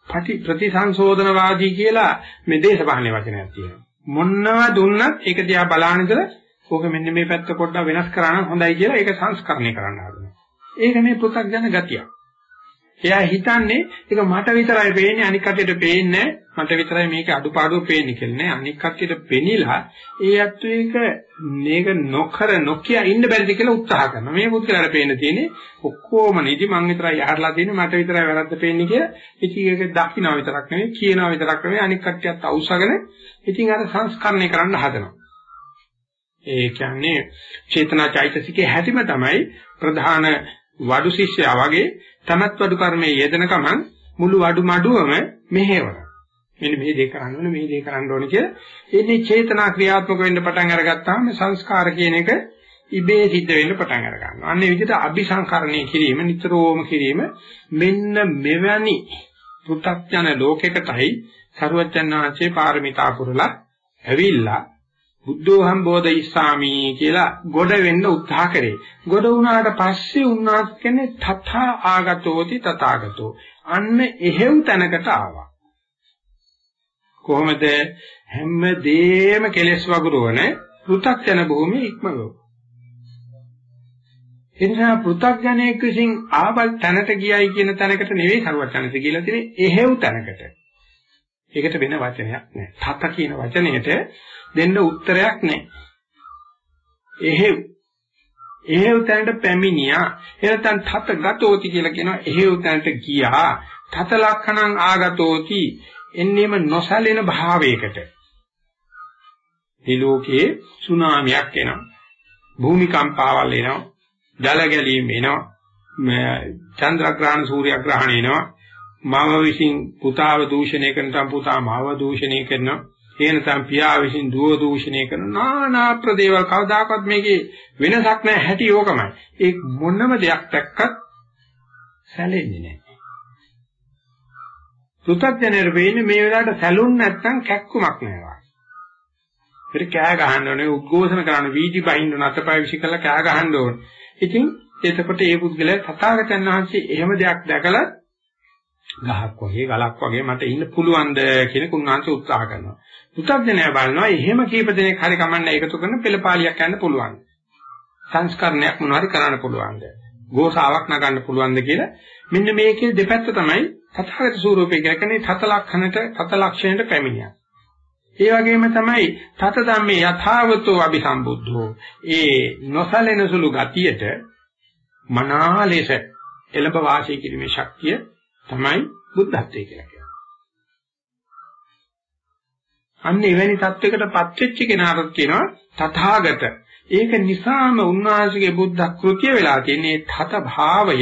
පටි ප්‍රතිසංශෝධනවාදී කියලා මේ දේශපාලනේ වචනයක් තියෙනවා. මොනව දුන්නත් ඒක දිහා බලාන ඉඳලා ඕක මෙන්න මේ පැත්ත පොඩ්ඩක් වෙනස් කරා නම් හොඳයි කියලා ඒක සංස්කරණය කරන්න හදනවා. ඒක මේ පෘථග්ජන ගතියක්. එයා හිතන්නේ ඒක මට විතරයි පේන්නේ අනික් කටියට පේන්නේ මට විතරයි මේකේ අඩුපාඩුව පේන්නේ කියලා නේ. අනික් කටියට පෙනිලා ඒ අත්තු එක මේක නොකර නොකිය ඉන්න බැරිද කියලා උත්සාහ කරනවා. මේ පුද්ගලයාට පේන්න තියෙන්නේ ඔක්කොම නිදි මං විතරයි යහරලා තියෙන්නේ මට විතරයි වැරද්ද පේන්නේ කියලා. ඉතින් ඒක දකින්න විතරක් නෙවෙයි කියනවා විතරක් නෙවෙයි. අනික් කටියත් අවශ්‍යගෙන ඉතින් අර සංස්කරණය කරන්න හදනවා. ඒ කියන්නේ චේතනා චෛතසිකේ හැටිම තමයි ප්‍රධාන වඩු ශිෂ්‍යයා වගේ තමත් වඩු කර්මයේ යෙදෙන ගමන් මුළු වඩු මඩුවම මෙහෙවනවා. මෙන්න මේ දේ කරන්න ඕනේ මේ දේ කරන්න ඕනේ කියලා එන්නේ චේතනා ක්‍රියාත්මක වෙන්න පටන් අරගත්තාම සංස්කාර කියන එක ඉබේ සිද්ධ වෙන්න පටන් අර ගන්නවා. අන්නේ විදිහට අபிසංකරණය කිරීම නිතරම කිරීම මෙන්න මෙවැනි පෘථග්ජන ලෝකයකටයි සරුවචන් වහන්සේ පාරමිතා පුරලා ඇවිල්ලා බුද්ධෝහම් බෝධිස්සාමි කියලා ගොඩ වෙන්න උත්සාහ කරේ. ගොඩ වුණාට පස්සේ උන්වහන්සේ කියන්නේ තථා ආගතෝති තථාගතෝ. අන්න එහෙව් තැනකට ආවා. කොහොමද හැමදේම කෙලෙස් වගුරුවන පෘථග්ජන භූමිය ඉක්මවව. එනිසා පෘථග්ජනයෙක් විසින් ආවල් තැනට ගියයි කියන තැනකට නෙවෙයි සරුවචනස කියලා තියෙන්නේ එහෙව් තැනකට. ඒකට වෙන වචනයක් නැහැ. තත කියන වචනයට දෙන්න උත්තරයක් නැහැ. එහෙව් එහෙව් තැනට පැමිණියා. එනතන් තත ගතෝති කියලා කියනවා. එහෙව් තැනට ගියා. තත ලක්ෂණං ආගතෝති. එන්නේම නොසැලෙන භාවයකට. මේ ලෝකේ සුනාමියක් එනවා. භූමිකම්පාවල් එනවා. ජල ගැලීම් එනවා. චන්ද්‍රග්‍රහණ සූර්යග්‍රහණ එනවා මව විසින් පුතාව දූෂණය කරන පුතා මාව දූෂණය කරනවා ඒ නැත්නම් පියා විසින් දුව දූෂණය කරන নানা ප්‍රදේවල් කවදාකවත් මේකේ වෙනසක් නැහැ. හැටි ඕකමයි. ඒ මොනම දෙයක් දැක්කත් සැලෙන්නේ නැහැ. පෘථග්ජනයර වෙන්නේ මේ වෙලාවට සැලුන් නැත්නම් කැක්කුමක් නැහැ ඒක කෑ ගහන්න ඕනේ උද්ඝෝෂණ කරන්න වීදි බහින්න ඕන අතපය විසි කරලා කෑ ගහන්න ඕනේ. ඉතින් එතකොට ඒ පුද්ගලයා තථාගතයන් වහන්සේ එහෙම දෙයක් දැකලා ගහක් වගේ ගලක් වගේ මට ඉන්න පුළුවන්ද කියන කුණාංශ උත්සාහ කරනවා. පුතග්ජනය බලනවා එහෙම කීප දෙනෙක් හරි කමන්න එකතු කරන පෙළපාලියක් යන්න පුළුවන්. සංස්කරණයක් මොනවාරි කරන්න පුළුවන්ද? ගෝසාවක් නගන්න පුළුවන්ද කියලා මෙන්න මේකේ දෙපැත්ත තමයි තථාගත ස්වරූපය කියන්නේ තත ලක්ෂණයට තත ලක්ෂණයට පැමිණියක්. ඒ වගේම තමයි තත ධම්මේ යථාවතෝ අபிසම්බුද්ධෝ ඒ නොසලෙන සුළු ගතියට මනා ලෙස එළඹ වාසය කිරීමේ ශක්තිය තමයි බුද්ධත්වයේ කියලා කියන්නේ. අන්න එවැනි தත්වයකටපත් වෙච්ච කෙනාට කියනවා තථාගත. ඒක නිසාම උන්වහන්සේගේ බුද්ධ කෘත්‍ය වෙලා තියෙන්නේ තත භාවය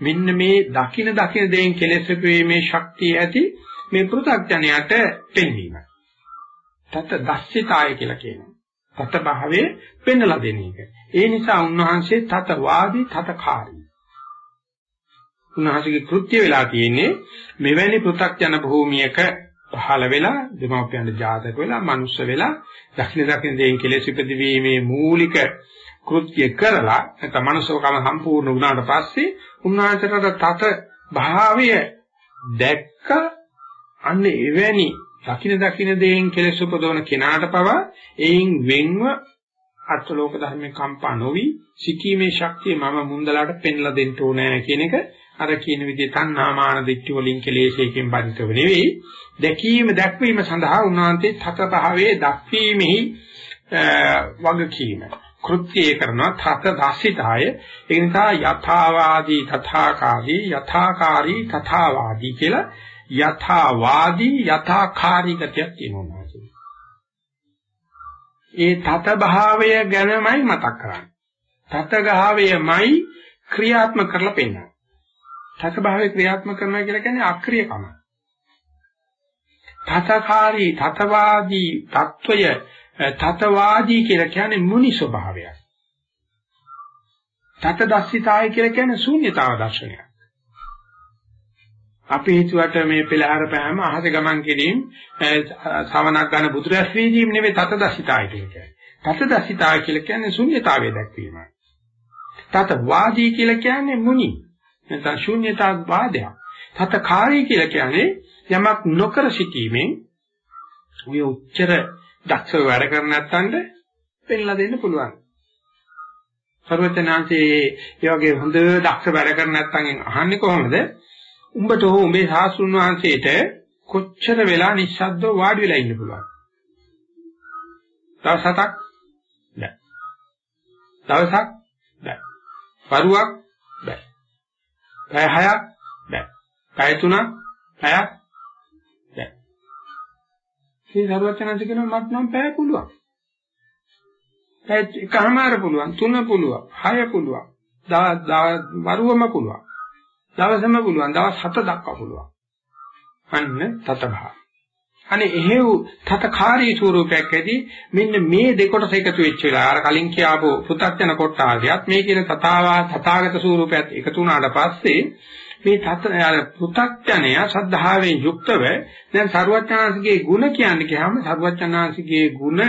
මෙන්න මේ දකින දකින දෙයින් කෙලෙස් වීමේ ශක්තිය ඇති මේ පෘථග්ජනයට පෙන්වීමයි. තත දස්සිතාය කියලා කියනවා. තත භාවයේ පෙන්වලා දෙන එක. ඒ නිසා උන්වහන්සේ තත වාදී තතකාරී. උන්වහන්සේගේ කෘත්‍ය වෙලා තියෙන්නේ මෙවැනි පෘථග්ජන භූමියක පහළ වෙලා දෙමාපියන් ජාතක වෙලා මනුස්ස වෙලා දක්ෂින දක්ෂින දෙයින් කෙලෙස් ඉපදවීමේ මූලික කෘත්‍ය කරලා නැත්නම් මනුස්සකම සම්පූර්ණ වුණාට පස්සේ උන්වහන්සේට තත භාවය දැක්ක අන්න එවැනි දකින දකින දෙයින් කෙලෙස් උපදවන කෙනාට පවා එයින් වෙන්ව අත්ලෝක ධර්මේ කම්පා නොවි සිටීමේ ශක්තිය මම මුන්දලාට පෙන්ලා දෙන්න ඕනෑ කියන එක අර කියන විදිහේ තණ්හාමාන දිට්ඨි වලින් කෙලෙසේකින් බඳිතව නෙවෙයි. දැකීම දැක්වීම සඳහා උන්වහන්සේ තත භාවයේ දක්වීමෙහි වගකීම. කෘත්‍යය කරනවා තත දසිතාය. ඒ නිසා යථාවාදී තථාකාරී යථාකාරී තථාවාදී කියලා යථාවාදී යථාකාරී ගතියක් තියෙනවා ඒ තත භාවය ගැනමයි මතක් කරන්නේ. තත භාවයමයි ක්‍රියාත්මක කරලා පෙන්නන්නේ. තතභාවයේ ක්‍රියාත්මක කරනවා කියලා කියන්නේ අක්‍රියකම. තතකාරී තතවාදී తত্ত্বය තතවාදී කියලා කියන්නේ මුනි ස්වභාවයක්. තතදස්සිතාය කියලා කියන්නේ ශූන්‍යතාව දර්ශනයක්. අපි හිතුවට මේ පෙළහර පෑම අහස ගමන් කිරීම සවනක් ගන්න පුදුරස් වීදීම් නෙවෙයි තතදස්සිතාය කියන්නේ. තතදස්සිතාය කියලා කියන්නේ ශූන්‍යතාවය දැක්වීමයි. තතවාදී කියලා කියන්නේ මුනි නැත්නම් ශූන්‍යතා වාදයක්. තතකාරී කියලා කියන්නේ යමක් නොකර සිටීමෙන් ඔය උච්චර දක්ෂව වැඩ කර නැත්තඳ පෙන්ලා දෙන්න පුළුවන්. සර්වඥාන්සේ ඒ වගේ හොඳ දක්ෂ වැඩ කර නැත්තන් අහන්නේ කොහොමද? උඹට හෝ උඹේ සාස්ෘණ වහන්සේට කොච්චර වෙලා නිශ්ශබ්දව වාඩි වෙලා ඉන්න පුළුවන්? දවස් හතක් බෑ. දවසක් බෑ. වරුවක් බෑ. පැය 6ක් බෑ. පැය 3ක් පැයක් බෑ. මේ සරුවචනන්ත කියනවා මට නම් පැය පුළුවන්. පැය එකමාර පුළුවන්, තුන පුළුවන්, හය පුළුවන්. වරුවම පුළුවන්. දවසම පුළුවන්, දවස් 7 දක්වා පුළුවන්. අන්න තතභා. අනේ එහෙව් තතකාරී ස්වරූපයක් ඇති මෙන්න මේ දෙකොටස එකතු වෙච්ච වෙලාව අර කලින් කියාපු පෘථග්ජන කොටාරියත් මේ කියන තථාවා තථාගත ස්වරූපයත් එකතු වුණාට පස්සේ මේ තත අර පෘථග්ජනය ශ්‍රද්ධාවෙන් යුක්තව දැන් සරුවචනාංශගේ ಗುಣ කියන්නේ කියහම සරුවචනාංශගේ ಗುಣ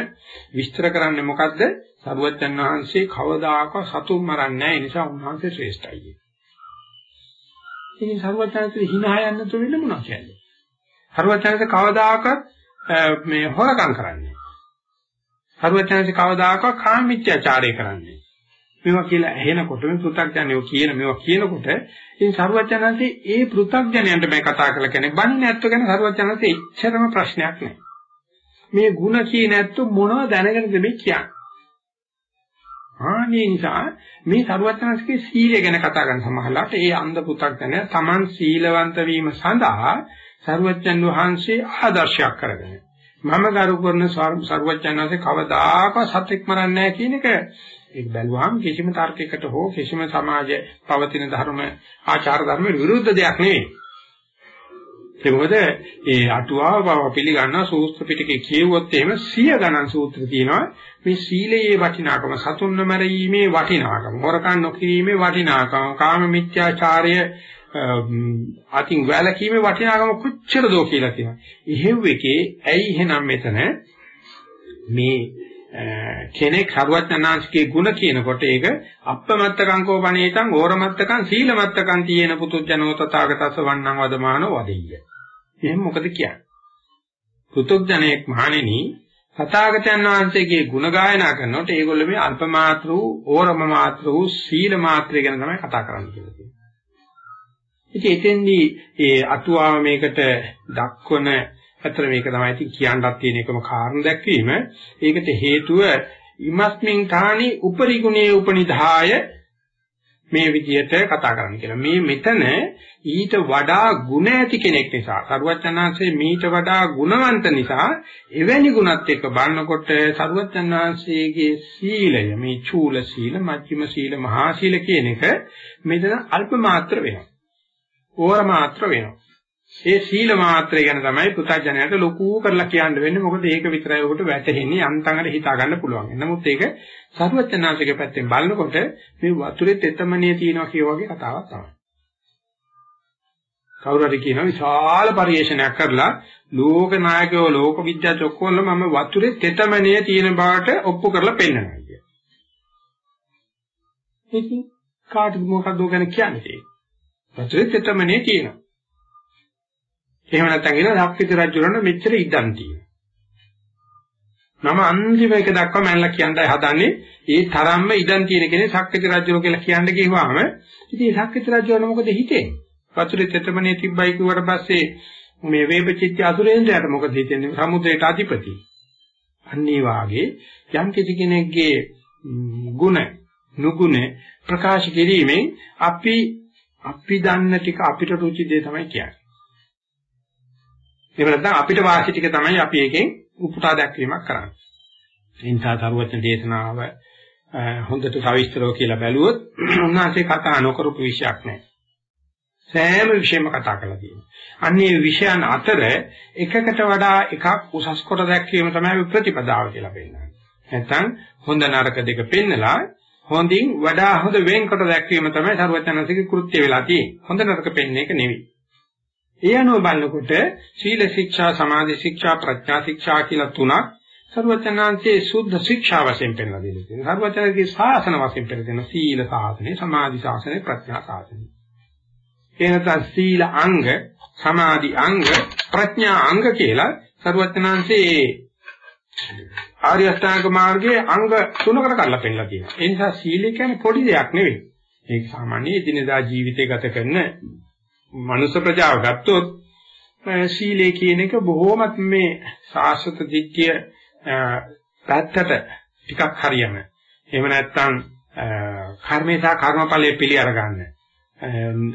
විස්තර කරන්නේ මොකද්ද සරුවචනාංශේ කවදාකවත් සතුන් මරන්නේ නැහැ ඒ නිසා උන්වහන්සේ ශ්‍රේෂ්ඨයි. ඉතින් සරුවචනාංශේ hina යන්න තුන වෙන මොනවා කියන්නේ සරුවචනසේ කවදාකවත් මේ හොරකම් කරන්නේ. සරුවචනසේ කවදාකවත් කාමීච්ඡාචාරය කරන්නේ. මේවා කියලා ඇහෙනකොට මේ පෘථග්ජනයෝ කියන මේවා කියනකොට ඉතින් සරුවචනන්සේ ඒ පෘථග්ජනයන්ට මේ කතා කරලා කියන්නේ බන්නේ ඇත්ත ගැන සරුවචනන්සේ එච්චරම ප්‍රශ්නයක් නැහැ. මේ ಗುಣ කියන ඇත්ත මොනව දැනගෙනද මේ කියන්නේ? ආනේ නිසා මේ සරුවචනන්සේගේ සීලය ගැන කතා කරන සමහරලාට ඒ අන්ධ පෘථග්ජනය Taman සීලවන්ත වීම සඳහා සරුවච්චන් වහන්සේ ආදර්ශයක් කරගෙන. මම ගරු කරන සරුවච්චන් වහන්සේ කවදාකවත් සත්‍යක් මරන්නේ නැහැ කියන එක. ඒක බැලුවාම කිසිම තර්කයකට හෝ කිසිම සමාජ පවතින ධර්ම ආචාර ධර්ම විරුද්ධ දෙයක් නෙවෙයි. ඒ මොකද? ඒ අටුවාව බව පිළිගන්නා සූත්‍ර පිටකේ කියවුවොත් එහෙම සිය ගණන් සූත්‍ර තියෙනවා. මේ සීලයේ වටිනාකම සතුන් නොමරීමේ වටිනාකම හොරකම් නොකිරීමේ වටිනාකම කාම මිත්‍යාචාරය අතින් වැළකීමේ වටිනාකම කොච්චරද කියලා කියනවා. එහෙව් එකේ ඇයි එහෙනම් මෙතන මේ කෙනෙක් හරුවත්නාංශිකේ ಗುಣ කියනකොට ඒක අප්පමත්තකං කෝපණේතං ඕරමත්තකං සීලමත්තකං තියෙන පුතුජනෝ තථාගතස්ස වන්නං වදමානෝ වදෙය්‍ය. එහෙනම් මොකද කියන්නේ? පුතුජනෙක් මහණෙනි තථාගතයන් වහන්සේගේ ගුණ ගායනා කරනකොට ඒගොල්ලෝ මේ අල්ප මාත්‍ර වූ ඕරම මාත්‍ර වූ සීල මාත්‍රය ගැන තමයි කතා කරන්නේ කියලා කියනවා. ඉතින් එතෙන්දී ඒ අටුවාව මේකට දක්වන අතර මේක තමයි ඉතින් කියන්නත් තියෙන එකම කාරණ දැක්වීම. ඒකට හේතුව ඉමස්මින් තානි උපරිගුණේ උපනිධාය මේ විදියට කතා කරන්න කියලා. මේ මෙතන ඊට වඩා ಗುಣ ඇති කෙනෙක් නිසා, සරුවචනාංශයේ මීට වඩා ගුණවන්ත නිසා එවැනි ගුණත් එක්ක බලනකොට සරුවචනාංශයේගේ සීලය, මේ චූල සීල, මජ්ක්‍ධිම සීල, මහා සීල කියන එක මෙතන අල්ප මාත්‍ර වෙනවා. ඕර මාත්‍ර වෙනවා. ඒ සීල මාත්‍රය ගැන තමයි පුතඥයට ලොකු කරලා කියන්න වෙන්නේ මොකද ඒක විතරයි ඔබට වැටහෙන්නේ අන්තංගට හිතා ගන්න පුළුවන්. නමුත් ඒක සරුවචනාංශික පැත්තෙන් බලනකොට මේ වතුරේ තෙතමනේ තියෙනවා කියන වගේ කතාවක් තමයි. කවුරු හරි කියනවා විශාල පරිශ්‍රණයක් කරලා ලෝක නායකයෝ ලෝක විද්‍යාව ඔක්කොම මම වතුරේ තෙතමනේ තියෙන බවට ඔප්පු කරලා පෙන්නනවා කිය. ඉතින් කාටද මොකක්ද ගැන කියන්නේ? වතුරේ තෙතමනේ තියෙනවා. එහෙම නැත්නම් කියන සක්විති රජුරණ මෙච්චර ඉඩම් තියෙනවා. මම අන්තිම එක දක්වා මැනලා කියන්නයි හදන්නේ ඒ තරම්ම ඉඩම් තියෙන කෙනේ සක්විති රජුර කියලා කියන්න ගිහුවාම ඉතින් සක්විති රජුරණ මොකද හිතෙන්නේ? වතුරේ තෙතමනේ තිබ්බයි කිව්වට පස්සේ මේ වේපචිත්‍ය අසුරේන්ද්‍රයාට මොකද හිතෙන්නේ? සමුද්‍රයට අධිපති. අන්නේ වාගේ යම් කිසි කෙනෙක්ගේ ගුණ නුගුණ ප්‍රකාශ කිරීමෙන් අපි අපි දන්න ටික අපිට රුචි දේ තමයි කියන්නේ. එහෙම නැත්නම් අපිට වාසි ටික තමයි අපි එකෙන් උපුටා දැක්වීමක් කරන්නේ. ඒ නිසා තරුවචන දේශනාව හොඳට සවිස්තරව කියලා බැලුවොත් උන්වහන්සේ කතා නොකරපු විශයක් නැහැ. සෑම විෂයම කතා කරලා තියෙනවා. අන්නේ විෂයන් අතර එකකට වඩා එකක් උසස් කොට දැක්වීම තමයි ප්‍රතිපදාව කියලා පෙන්නන්නේ. නැත්නම් හොඳ නරක දෙක පෙන්නලා හොඳින් වඩා හොඳ වෙන්කොට දැක්වීම තමයි සරුවචනසිකේ කෘත්‍ය වෙලා තියෙන්නේ. හොඳ නරක පෙන්වන්නේ ඒක නෙවෙයි. ඒ අනුව බලනකොට සීල ශික්ෂා, සමාධි ශික්ෂා, ප්‍රඥා ශික්ෂා කියලා තුනක් සර්වචනාංශයේ සුද්ධ ශික්ෂා වශයෙන් පෙන්වලා දෙනවා. සර්වචනගේ ශාසන වශයෙන් පෙන්වලා දෙනවා. සීල ශාසනය, සමාධි ශාසනය, ප්‍රඥා ශාසනය. එනකන් සීල අංග, සමාධි අංග, ප්‍රඥා අංග කියලා සර්වචනාංශයේ ආර්ය අෂ්ටාංග මාර්ගයේ අංග තුනකට කඩලා පෙන්නලා තියෙනවා. ඒ නිසා සීලය කියන්නේ පොඩි දෙයක් නෙවෙයි. ඒක සාමාන්‍ය එදිනදා ජීවිතය ගත කරන මනුෂ්‍ය ප්‍රජාව ගත්තොත් සීලය කියන එක බොහොමත් මේ සාස්වත දිට්ඨිය පැත්තට ටිකක් හරියම. එහෙම නැත්නම් කර්මේ සහ කර්මඵලයේ පිළි අරගන්න.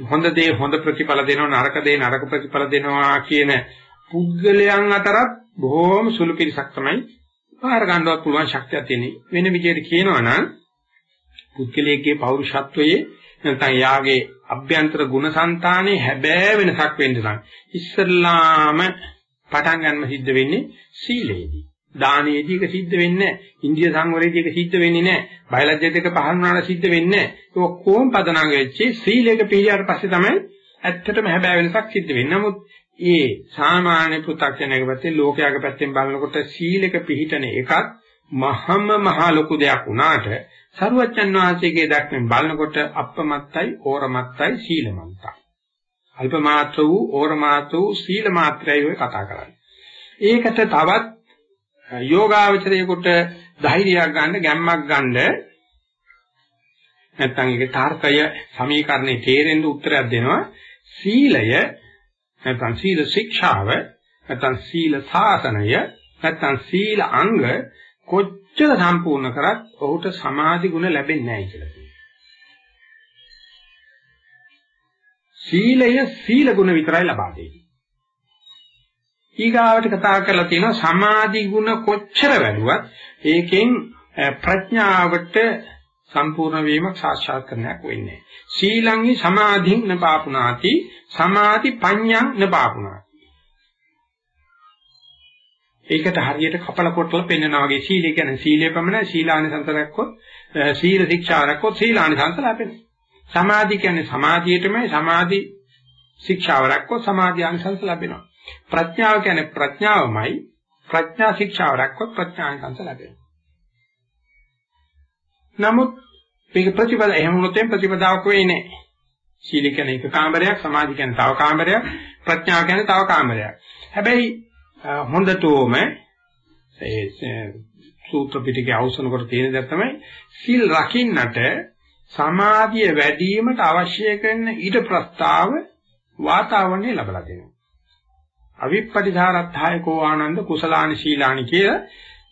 හොඳ දේ හොඳ ප්‍රතිඵල දෙනවා නරක දේ නරක ප්‍රතිඵල දෙනවා කියන පුද්ගලයන් අතරත් බොහොම සුළු පිරිසක් තමයි පාර ගන්නවත් පුළුවන් ශක්තියක් තියෙන. වෙන විදිහට කියනවා නම් පුද්ගලයේ පෞරුෂත්වයේ නැත්නම් යාගේ අභ්‍යන්තර ගුණසංතානේ හැබෑ වෙනසක් වෙන්න නම් ඉස්සල්ලාම පටන් ගන්න සිද්ධ වෙන්නේ සීලේදී. දානයේදී ඒක සිද්ධ වෙන්නේ නැහැ. ඉන්දිය සංවරයේදී ඒක සිද්ධ වෙන්නේ නැහැ. බයලජ්‍ය දෙක පහළ වුණාට සිද්ධ වෙන්නේ නැහැ. ඒක ඔක්කොම පදනම් වෙච්චි සීලයක පිළියාට පස්සේ තමයි ඇත්තටම හැබෑ වෙනසක් සිද්ධ වෙන්නේ. නමුත් ඒ සාමාන්‍ය පෘථග්ජනක පැත්තේ ලෝකයාගේ පැත්තෙන් බලනකොට සීලක පිළිටන එකත් මහම මහ ලොකු දෙයක් වුණාට සරුවච්චන් වහන්සේගේ දක්මින් බලනකොට අප්‍රමත්තයි ඕරමත්තයි සීලමන්තයි. අල්ප මාත්‍ර වූ ඕරමාත්‍ර වූ සීල මාත්‍රයයි ඔය කතා කරන්නේ. ඒකට තවත් යෝගාවචරයේකට ධෛර්යයක් ගන්න ගැම්මක් ගන්න නැත්නම් ඒකේ තාර්කය සමීකරණේ තේරෙන්න උත්තරයක් දෙනවා සීලය නැත්නම් සීල ශික්ෂාව නැත්නම් සීල සාසනය නැත්නම් සීල අංග කොච්චර සම්පූර්ණ කරත් ඔහුට සමාධි ගුණ ලැබෙන්නේ නැහැ කියලා කියනවා. සීලය සීල ගුණ විතරයි ලබා දෙන්නේ. ඊගාවට කතා කරලා තියෙනවා සමාධි ගුණ කොච්චර වැඩුවත් ඒකෙන් ප්‍රඥාවට සම්පූර්ණ වීමක් සාක්ෂාත් කරන්නක් වෙන්නේ. සීලංහි සමාධින් නපාපුනාති සමාධි පඤ්ඤං නපාපුනාති. ඒකට හරියට කපල කොටල පෙන්වනවා වගේ සීලය කියන්නේ සීලය පමණයි සීලානිසංස රැක්කොත් සීල ශික්ෂා රැක්කොත් සීලානිසංස ලැබෙනවා. සමාධි කියන්නේ සමාධියටමයි සමාධි ශික්ෂාව රැක්කොත් සමාධි ආනිසංස ලැබෙනවා. ප්‍රඥාව කියන්නේ ප්‍රඥාවමයි ප්‍රඥා ශික්ෂාව රැක්කොත් ප්‍රඥා ආනිසංස ලැබෙනවා. නමුත් මේක ප්‍රතිපද එහෙම වුණොත් එම් ප්‍රතිපදාවක් වෙන්නේ නැහැ. සීල කියන්නේ එක කාමරයක්, සමාධි කියන්නේ තව කාමරයක්, ප්‍රඥාව කියන්නේ තව කාමරයක්. හැබැයි හොඳටම ඒ සූත්‍ර පිටකේ අවසන් කොට තියෙන දේ තමයි සීල් රකින්නට සමාධිය වැඩි වීමට අවශ්‍ය කරන ඊට ප්‍රස්තාව වාතාවරණය ලැබලා දෙනවා. අවිප්පටිධාරත්ථායකෝ ආනන්ද කුසලානි සීලානි කිය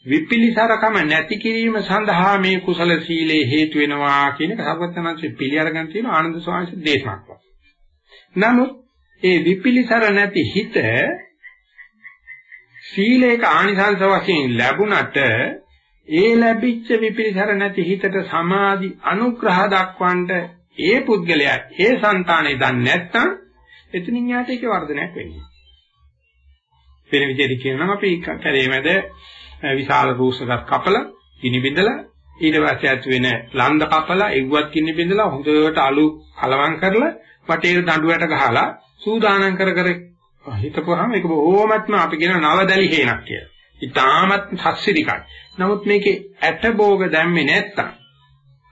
විපිලිසරකම නැති කිරීම සඳහා මේ කුසල සීලේ හේතු වෙනවා කියන එක සර්වඥාන්සේ පිළි අරගෙන තියෙන ආනන්ද ස්වාමීන් දේශනාවක්. නමුත් ඒ විපිලිසර නැති හිත සීලේක ආනිසංස වශයෙන් ලැබුණට ඒ ලැබිච්ච විපිලිසර නැති හිතට සමාධි අනුග්‍රහ දක්වන්නට ඒ පුද්ගලයා ඒ సంతානෙ දන්නේ නැත්නම් එතනින් යාට ඒකේ වර්ධනයක් වෙන්නේ. වෙන විදිහට කියනවා අපි කැලේ මැද විශාල රූසකක් කපලා ගිනි බිඳලා ඊට පස්සේ ඇති වෙන ලන්ද කපලා එව්වත් ගිනි බිඳලා හොඳට අලු කලවම් කරලා වටේ දඬුවට ගහලා සූදානම් කර කර හිතපුවාම ඒක බොහොමත්ම අපි කියන නවදලි හේනක් කියලා. ඉතාමත් හස්සිරිකයි. නමුත් මේකේ ඇට භෝග දැම්මේ නැත්තම්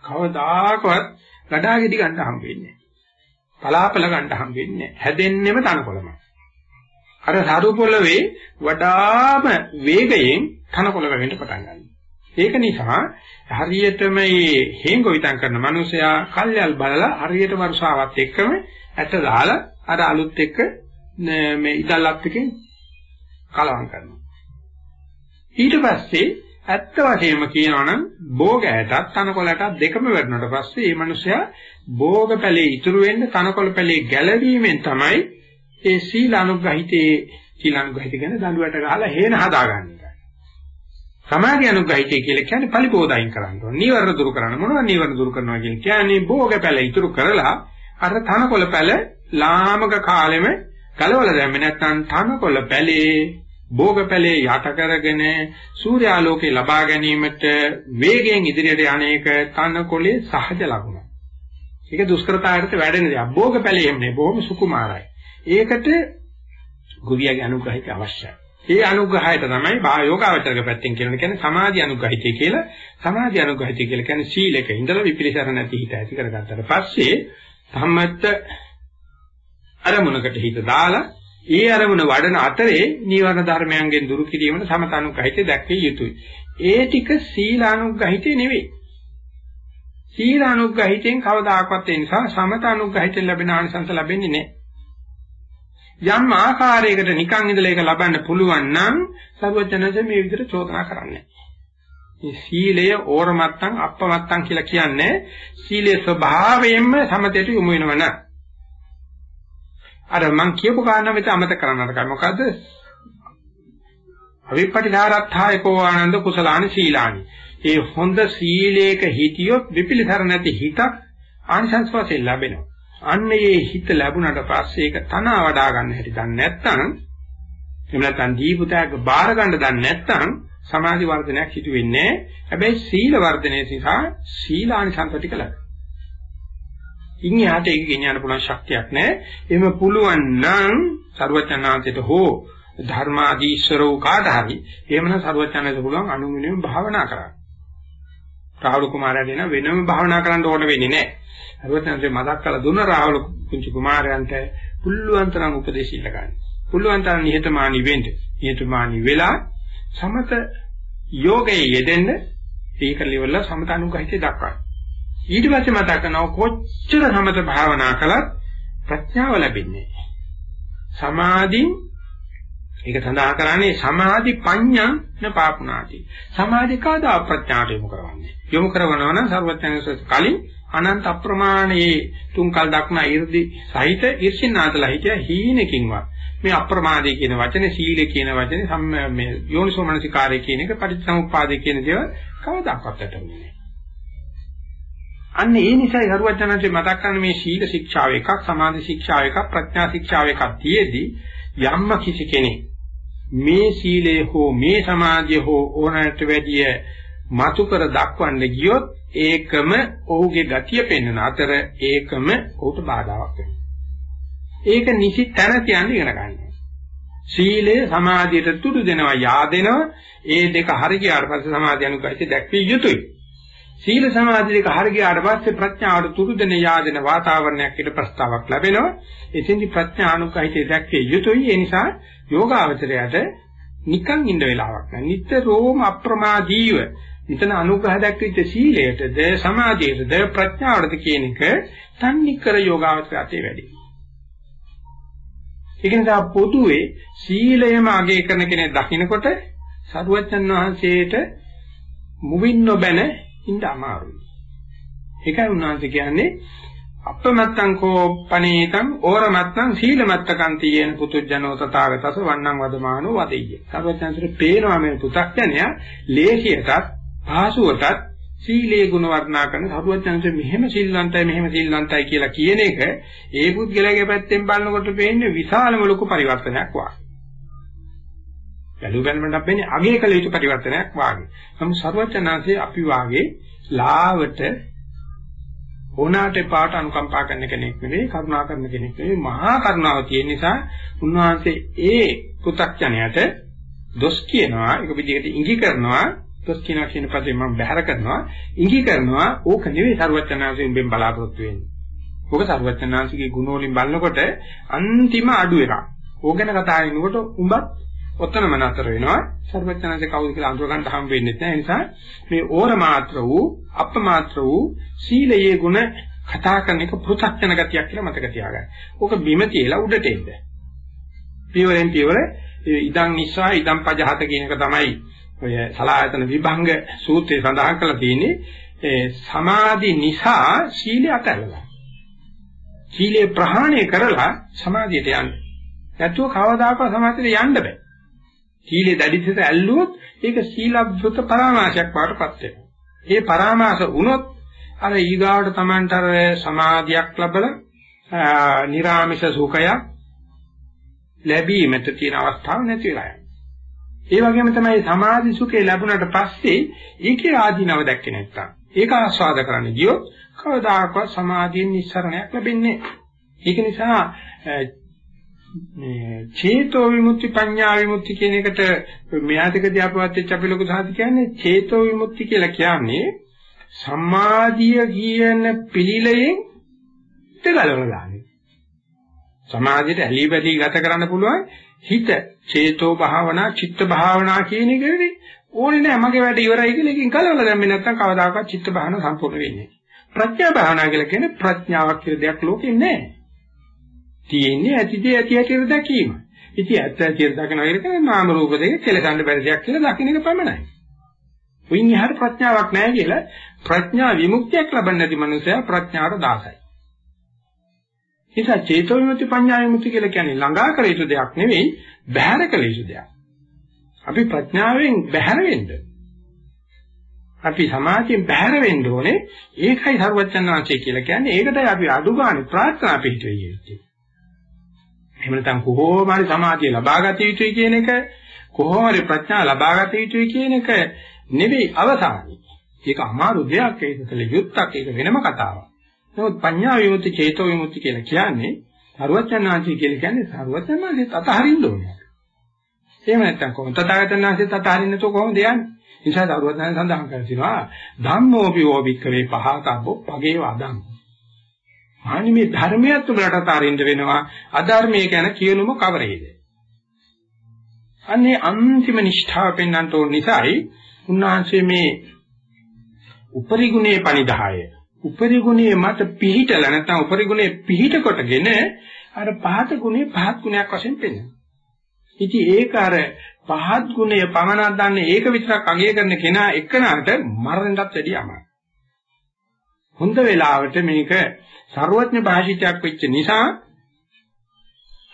කවදාකවත් ගඩාගෙඩි ගන්න හම්බෙන්නේ නැහැ. පලාපල ගන්න හම්බෙන්නේ නැහැ. හැදෙන්නෙම තනකොළමයි. අර සරු පොළවේ වඩාම වේගයෙන් තනකොළ වෙන්න පටන් ගන්නවා. ඒක නිසා හරියටම මේ හේංගොවිතං කරන මිනිසයා කල්යල් බලලා හරියට වර්ෂාවත් එක්කම ඇට දාලා අර අලුත් එක්ක මේ ඉදල්ලත් එකෙන් කලවම් කරනවා. ඊට පස්සේ ඇත්ත වශයෙන්ම කියනවනම් භෝග ඇටත් තනකොළටත් දෙකම වැටුණාට පස්සේ මේ මිනිසයා භෝග පැලේ ඉතුරු වෙන්න තනකොළ පැලේ ගැලවීමෙන් තමයි ඒ සීල අනුග්‍රහිතේ සීල අනුග්‍රහිත කියන්නේ දඬුවට ගහලා හේන හදාගන්න එක. සමාධි අනුග්‍රහිතේ කියලා කියන්නේ පරිපෝදයින් කරන්න ඕන. නීවරණ දුරු කරන්න මොනවද නීවරණ දුරු කරනවා කියන්නේ භෝග පැල ඉතුරු කරලා අර තනකොළ පැල ලාමක කාලෙම ගලවලා දැම්මේ නැත්නම් තනකොළ පැලේ භෝගපැලේ යට කරගෙන සූර්යාලෝකේ ලබා ගැනීමට වේගයෙන් ඉදිරියට යන්නේක තනකොළේ සහජ ලකුණ. ඒක දුෂ්කරතාවයට වැඩෙන දෙයක්. භෝගපැලේ එන්නේ බොහොම සුකුමාරයි. ඒකට ගුවියගේ අනුග්‍රහිත අවශ්‍යයි. ඒ අනුග්‍රහයට තමයි භායෝගාවචරක පැත්තෙන් කියන කියන්නේ සමාධි අනුග්‍රහිතය කියලා. සමාධි අනුග්‍රහිතය කියලා කියන්නේ සීලක ඉඳලා විපිලිසර නැති හිත ඇති කරගත්තට පස්සේ සම්මත අරමුණකට හිත දාලා ඒ අරමුණ වඩන අතරේ නීවරණ ධර්මයන්ගෙන් දුරු කිරීමට සමතනුග්‍රහිතේ දැක්විය යුතුයි. ඒ ටික සීලානුග්‍රහිතේ නෙවෙයි. සීලානුග්‍රහිතෙන් කවදාකවත් ඒ නිසා සමතනුග්‍රහිතෙන් ලැබෙන ආනිසංස ලැබෙන්නේ නැහැ. යම් ආකාරයකට නිකන් ඉඳලා ඒක ලබන්න පුළුවන් නම් සර්වඥයන්සේ මේ විදිහට චෝදනා කරන්නේ. මේ සීලය ඕරමත්තන් අප්පමත්තන් කියලා කියන්නේ සීලේ ස්වභාවයෙන්ම සමතේට යොමු වෙනවන. අර මං කියපු කාරණා මෙතන අමතක කරන්නට කයි මොකද්ද? අවිපටිධාරත්ථායකෝ ආනන්ද කුසලානි සීලානි. ඒ හොඳ සීලයක හිටියොත් විපිලිතර නැති හිතක් ආනිසංස වශයෙන් ලැබෙනවා. අන්න ඒ හිත ලැබුණට පස්සේ ඒක තන වඩා ගන්න හැටි දන්නේ නැත්නම් එහෙම නැත්නම් දීපුතයක බාර ගන්න දන්නේ නැත්නම් සමාධි වර්ධනයක් සිදු වෙන්නේ හැබැයි සීල වර්ධනයේ සහ සීලානිසංස ටික ලැබෙනවා. ඉන්හිහාට ඒක ගෙනියන්න පුළුවන් ශක්තියක් නැහැ. එහෙම පුළුවන් නම් ਸਰවඥාන්තයට හෝ ධර්මාදීශරෝ කාට හරි එහෙමනම් ਸਰවඥාන්තයට පුළුවන් අනුමිනියම භාවනා කරන්න. රාහුල කුමාරයාට එන වෙනම භාවනා කරන්න ඕන වෙන්නේ නැහැ. ਸਰවඥාන්තේ මතක් කරලා දුන්න රාහුල කුංචි කුමාරයන්ට පුළුවන් තරම් උපදේශ ඉල්ල ගන්න. පුළුවන් තරම් නිහතමානී වෙන්න. නිහතමානී වෙලා සමත යෝගයේ යෙදෙන්න ඒක liverල සමත අනුගහිතේ දක්වන්න. ඊට පස්සේ මතක් කරනවා කොච්චර සමත භාවනා කළත් ප්‍රඥාව ලැබෙන්නේ සමාධි ඒක සඳහන් කරන්නේ සමාධි පඤ්ඤා නපාපුනාති සමාධි කාදා ප්‍රඥාට යොමු කරවන්නේ? යොමු කරනවා නම් සර්වඥයන්ස කලින් අනන්ත අප්‍රමාණයේ තුන්කල් දක්නා 이르දි සහිත ඉර්ෂින්නාතලා හිටිය හීනකින්වත් මේ අප්‍රමාදී කියන වචනේ සීල කියන වචනේ සම්ම මේ යෝනිසෝමනසිකාරය කියන එක පටිච්චසමුප්පාදේ කියන දේවල් කවදාකවත් ඇතුළේ නැහැ. අන්න ඒ නිසායි හරුවචනන්සේ මතක් කරන මේ සීල ශික්ෂාව එකක් සමාධි ශික්ෂාව එකක් ප්‍රඥා ශික්ෂාව එකක් තියේදී යම්ම කිසි කෙනෙක් මේ සීලය හෝ මේ සමාධිය හෝ ඕනෑමට වැඩිය මතු කර දක්වන්න ගියොත් ඒකම ඔහුගේ ගතිය පෙන්වන අතර ඒකම ඔහුට බාධාවක් වෙනවා. ඒක නිසි තැන තියන්න ඉගෙන ගන්න. සීලය සමාධියට තුඩු දෙනවා yaadෙනවා ඒ දෙක හරි ගියාට පස්සේ සමාධි අනුගහිත දැක්විය යුතුයි. සීල සමාධි දෙක හරි ගියාට පස්සේ ප්‍රඥාවට තුඩු දෙන yaadෙන වාතාවරණයක් ඊට ප්‍රස්තාවක් ලැබෙනවා. එතෙන්දි ප්‍රඥා අනුගහිත දැක්විය යුතුයි. ඒ නිසා යෝගාවචරයට නිකන් ඉන්න වෙලාවක් නැහැ. නිතරම අප්‍රමාදීව මෙතන අනුග්‍රහ දැක්විච්ච සීලයටද සමාධියටද ප්‍රඥාවටද කියන එක තන්නිකර යෝගාවචරයට වැඩි. ඒක නිසා පොදුවේ සීලයම අගය කරන කෙනෙක් දකින්නකොට සරුවච්චන් වහන්සේට මුවින් නොබැන ඉන්න අමාරුයි. ඒකයි උන්වහන්සේ කියන්නේ අපමත්තං කෝ පනේතං ඕරමත්තං සීලමත්තකං තියෙන පුතුජනෝ තථාගතස වන්නං වදමානෝ වදෙය්‍ය. සරුවච්චන්සට පේනවා මේ පු탁ඥය ලේසියටත් පහසුවටත් සීලේ ගුණ වර්ණනා කරන සරුවචනන්සේ මෙහෙම සිල්වන්තයි මෙහෙම සිල්වන්තයි කියලා කියන එක ඒ පුද්ගලයාගේ පැත්තෙන් බලනකොට පේන්නේ විශාලම ලොකු පරිවර්තනයක් වාගේ. බැලු බැලමට අපෙන්නේ අගේ කළ යුතු පරිවර්තනයක් වාගේ. නමුත් සර්වඥාන්සේ අපි වාගේ ලාවට ඕනාට පාට අනුකම්පා කරන කෙනෙක් නෙවෙයි කරුණා කරන කෙනෙක් නෙවෙයි මහා කරුණාව තියෙන නිසා උන්වහන්සේ ඒ පු탁ඥයට දොස් කියනවා ඒක විදිහට ඉඟි කරනවා දොස් කියනවා කියන පදේ මම බැහැර කරනවා ඉඟි කරනවා ඕක නෙවෙයි සර්වඥාන්සේ උඹෙන් බලාපොරොත්තු වෙන්නේ. ඕක සර්වඥාන්සේගේ ගුණ වලින් බලනකොට අන්තිම අඩු එකක්. ඕක ගැන කතා කරනකොට උඹත් ඔතනම නතර වෙනවා. ਸਰවඥාන්සේ කවුද කියලා අඳුර ගන්න හම් වෙන්නේ නැහැ. ඒ නිසා මේ ඕර මාත්‍ර වූ අපමාත්‍ර වූ සීලයේ ගුණ කතා කරන එක පෘථග්ජන ගතියක් කියලා මතක තියාගන්න. ඕක බිම තියලා උඩට එන්න. පියවරෙන් පියවර ඉදන් නිසා ඉදන් පජහත කියන එක තමයි ඔය සලායතන විභංග සූත්‍රයේ සඳහන් කරලා තියෙන්නේ ඒ සමාධි නිසා සීලය අතහැරලා. සීලය ප්‍රහාණය කරලා සමාධියට යන්න. නැතුව කවදාකවත් සමාධියට යන්න බෑ. සීලය දැඩිසට ඇල්ලුවොත් ඒක සීලබ්බත පරාමාසයක් වඩටපත් වෙනවා. ඒ පරාමාස වුණොත් අර ඊගාවට Tamanට අර සමාධියක් ලැබලා නිර්ාමිෂ සුඛයක් ලැබීමට තියෙන අවස්ථාව නැති වෙලා යනවා. ඒ වගේම තමයි සමාධි සුඛේ ලැබුණාට පස්සේ ඒකේ ආධිනව දැක්කේ නැත්තම් ඒක ආස්වාද කරන්න ගියොත් කවදාකවත් සමාධියෙන් නිස්සරණයක් ලැබෙන්නේ ඒක නිසා මේ චේතෝ විමුක්ති පඤ්ඤා විමුක්ති කියන එකට මෙයාටකදී අපවත් අපි ලොකු සාධි කියන්නේ චේතෝ විමුක්ති කියලා කියන්නේ සමාධිය කියන පිළිලයෙන් ඉතගලවලා දාන්නේ සමාධියට ඇලී බැලී ගත කරන්න පුළුවන් හිත. චේතෝ භාවනා චිත්ත භාවනා කියන එකනේ ඕනේ නෑ මගේ වැඩ ඉවරයි කියලා එකකින් කලවල දැම්මේ නැත්නම් කවදාකවත් චිත්ත භාවනාව සම්පූර්ණ වෙන්නේ නෑ ප්‍රඥා භාවනා කියලා කියන්නේ ප්‍රඥාවක් කියලා දෙයක් ලෝකේ නෑ තියෙන්නේ ඇතිදී ඇති ඇති දැකීම ඉතින් ඇත්ත ඇති දකින්න එක නාම රූප දෙක කෙලකන්න බැරි දෙයක් කියලා දකින්න එක පමණයි උයින් එහාට ප්‍රඥාවක් නැහැ කියලා ප්‍රඥා විමුක්තියක් ලබන්නේ නැති මනුස්සයා ප්‍රඥාවට දාසයි නිසා චේතෝ විමුක්ති පඤ්ඤා විමුක්ති කියලා කියන්නේ ළඟා කළ යුතු දෙයක් නෙවෙයි බැහැර කළ යුතු දෙයක්. අපි ප්‍රඥාවෙන් බැහැර වෙන්න. අපි සමාධියෙන් බැහැර වෙන්න ඕනේ. ඒකයි සර්වචන් වහන්සේ කියලා කියන්නේ. ඒකටයි අපි අඩුගානේ ප්‍රාර්ථනා පිටුවේ යුත්තේ. එහෙම නැත්නම් කොහොම හරි සමාධිය ලබා ගත යුතුයි කියන එක කොහොම හරි ප්‍රඥා ලබා ගත යුතුයි කියන එක නෙවෙයි අවසානයේ. ඒක අමාරු දෙයක් ඒක කළ යුත්තක් ඒක වෙනම කතාවක්. නමුත් පඤ්ඤා විමුක්ති චේතෝ විමුක්ති කියලා කියන්නේ සරුවචනාංශي කියලා කියන්නේ සරුවචනාංශෙත් අතහරින්න ඕනේ. එහෙම නැත්නම් කොහොමද තථාගතයන්වහන්සේත් අතහරින්න තෝ කොහොමද යන්නේ? නිසා සරුවචනාංශ සඳහන් කරනවා ධම්මෝපි ඕවික්කවේ පහතබ්බෝ පගේ වදං. ආනි මේ ධර්මයක් තුලට අතහරින්න වෙනවා අධර්මයේ ගැන කියනුම කවරේද? අන්නේ අන්තිම නිෂ්ඨාව පෙන්වන්නට ඕන නිසායි උන්වහන්සේ මේ උපරිගුණේ පනිදාය උපරි ගුණයේ මත පිහිටලා නැත්නම් උපරි ගුණයේ පිහිට කොටගෙන අර පහත ගුණේ පහත් ගුණයක් වශයෙන් පෙන්වනවා. ඉතින් ඒක අර පහත් ගුණය පමණක් දන්නේ ඒක විතරක් අගය කරන කෙනා එක්කනට මරණයටත් වැඩිය අමාරුයි. හොඳ වෙලාවට මේක ਸਰවඥ භාෂිතයක් වෙච්ච නිසා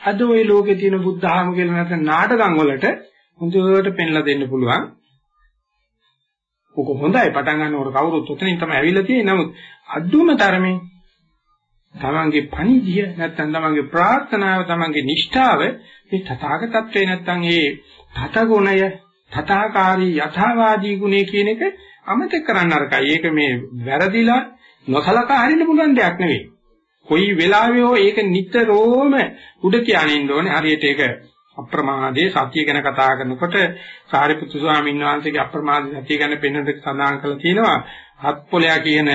අද ওই ලෝකේ තියෙන බුද්ධ ධර්ම කියලා නැත්නම් නාටකම් වලට හොඳට පෙන්ලා දෙන්න පුළුවන්. ඔක හොඳයි පටන් ගන්නකොට කවුරුත් උතනින් තමයි ඇවිල්ලා තියෙන්නේ. නමුත් අදුම ධර්මයෙන් තමන්ගේ පණිදිය නැත්නම් තමන්ගේ ප්‍රාර්ථනාව තමන්ගේ නිෂ්ඨාව මේ තථාගතත්වේ නැත්නම් මේ තතගුණය තථාකාරී යථාවාදී ගුණය කියන එක අමතක කරන්න අරකයි. ඒක මේ වැරදිලා නොසලකා හරින්න පුළුවන් දෙයක් නෙවෙයි. කොයි වෙලාවෙ හෝ ඒක නිතරම උඩ කියනින්න ඕනේ. හරියට ඒක අප්‍රමාදයේ සතිය ගැන කතා කරනකොට සාරිපුත්තු ස්වාමීන් වහන්සේගේ අප්‍රමාද සතිය ගැන පෙන්වන්න සඳහන් කරලා තියෙනවා. හත් පොලයා කියන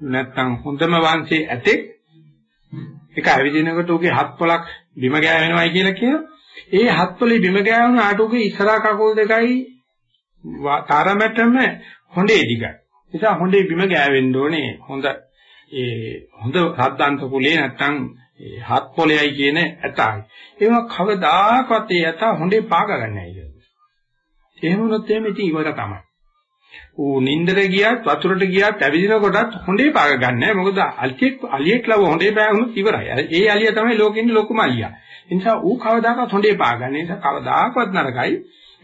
නැත්නම් හොඳම වංශයේ ඇතෙක් ඒක ඇවිදිනකොට උගේ හත් පොලක් බිම ගෑවෙනවයි කියලා කියනවා. ඒ හත් පොලේ බිම ගෑවුන ආටුගේ ඉස්සරහා කකුල් දෙකයි තරමටම හොඳේ දිගයි. නිසා හොඳේ බිම ගෑවෙන්න ඕනේ. හොඳ ඒ හොඳ සද්දාන්ත කුලේ නැත්තම් හත් පොලෙයි කියන ඇතයි. ඒවා කවදාකවත් ඒ ඇත හොඳේ පාග ගන්නෑ කියන්නේ. එහෙම වුණොත් එහෙම ඉතින් ඉවර තමයි. ඌ නින්දට ගියත් වතුරට ගියත් ඇවිදින කොටත් හොඳේ පාග ගන්නෑ. මොකද අලියෙක් අලියෙක් ලව හොඳේ පෑගුණොත් ඉවරයි. ඒ අලිය තමයි ලෝකෙ ඉන්න ලොකුම අලියා. ඒ නිසා ඌ කවදාකවත් හොඳේ පාගන්නේ. ඒ නිසා කවදාකවත් නරකයි.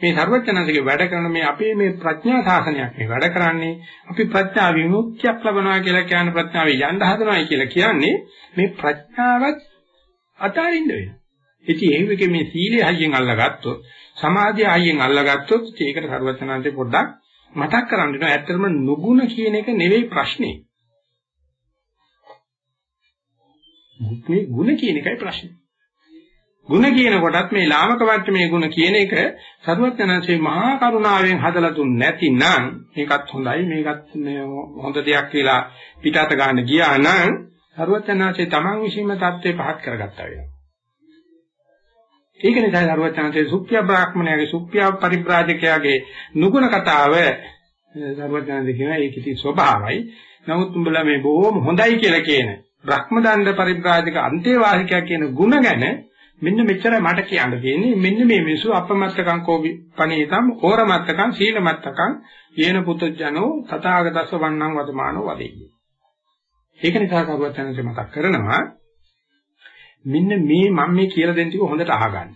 මේ ਸਰවඥාන්සේගේ වැඩ කරන මේ අපේ මේ ප්‍රඥා සාසනයක් මේ වැඩ කරන්නේ අපි ප්‍රඥා විමුක්තියක් ලබනවා කියලා කියන ප්‍රඥාවේ යන්න හදනවායි කියලා කියන්නේ මේ ප්‍රඥාවත් අතාරින්න වෙනවා. ඉතින් ඒ වගේ මේ සීලය හයියෙන් අල්ලගත්තොත් සමාධිය හයියෙන් අල්ලගත්තොත් ඒකට ਸਰවඥාන්සේ පොඩ්ඩක් මතක් කරගන්න දෙනවා ඇත්තටම නුගුණ කියන එක නෙවෙයි ප්‍රශ්නේ. මුත්‍රි ගුණ කියන එකයි ප්‍රශ්නේ. ಗುಣ කියන කොටත් මේ ලාමක වර්ත්මේ ಗುಣ කියන එක සරුවත්නන්සේ මහා කරුණාවෙන් හදලා දුන් නැතිනම් මේකත් හොඳයි මේකත් හොඳ දෙයක් කියලා පිටත ගන්න ගියා නම් සරුවත්නන්සේ තමන් විශ්ීම தත්ත්වේ පහත් කරගත්තා වෙනවා. ඒක නිසා සරුවත්නන්සේ සුප්පිය බ්‍රාහ්මණයාගේ සුප්පිය පරිබ්‍රාජකයාගේ නුගුණ කතාව සරුවත්නන්සේ කියන ඒකෙති ස්වභාවයි. නමුත් උඹලා මේ බොහොම හොඳයි කියලා කියන බ්‍රහ්මදණ්ඩ පරිබ්‍රාජක අන්තේවාසිකයා කියන ಗುಣ ගැන මෙන්න මෙච්චර මට කියන්න තියෙන්නේ මෙන්න මේ මිනිසු අපමත්තකම් කෝපි පණීතම් ඕරමත්තකම් සීලමත්තකම් යේන පුතජනෝ තථාගතස්ස වන්නං වදමානෝ වදෙයි. ඒක නිසා කරුවචනන්සේ මතක් කරනවා මෙන්න මේ මම මේ කියලා දෙන්න ටික හොඳට අහගන්න.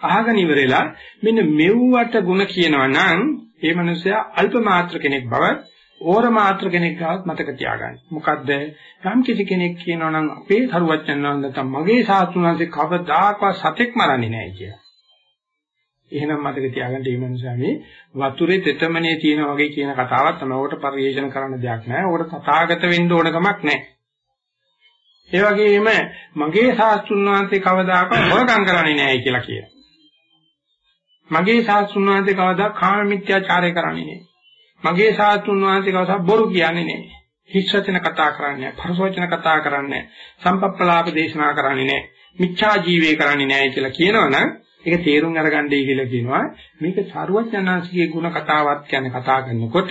අහගෙන ඉවරලා මෙන්න මෙව්වට ಗುಣ කියනවා නම් ඒ මනුස්සයා අල්ප මාත්‍ර කෙනෙක් බව ඕර මාත්‍ර කෙනෙක් ගාවත් මතක තියාගන්න. මොකද්ද? යම් කිසි කෙනෙක් කියනවා නම් අපේ සරුවච්චන් නැත්නම් මගේ සාස්ත්‍රුණාංශේ කවදාකවත් සතෙක් මරන්නේ නැහැ කියලා. එහෙනම් මතක තියාගන්න මේ මනුස්සයා මේ වතුරේ තෙතමනේ තියෙන වගේ කියන කතාවක් තමයි. ඔකට පරිේෂණ කරන්න දෙයක් නැහැ. ඔකට තථාගත වෙන්න ඕන කමක් නැහැ. ඒ වගේම මගේ සාස්ත්‍රුණාංශේ කවදාකවත් හොරකම් කරන්නේ නැහැ කියලා කියනවා. මගේ සාස්ත්‍රුණාංශේ කවදා කාම මිත්‍යාචාරය කරන්නේ නැහැ. මගේ සාතුන් වහන්සේ කවදා බොරු කියන්නේ නැහැ. හිස් වචන කතා කරන්නේ නැහැ. පරස වචන කතා කරන්නේ නැහැ. සම්පප්පලාප දේශනා කරන්නේ නැහැ. මිච්ඡා ජීවේ කරන්නේ නැහැ කියලා කියනවනම් ඒක තේරුම් අරගන්නයි කියලා කියනවා. මේක සාරවත්ඥාන්සේගේ ಗುಣ කතාවක් කියන්නේ කතා කරනකොට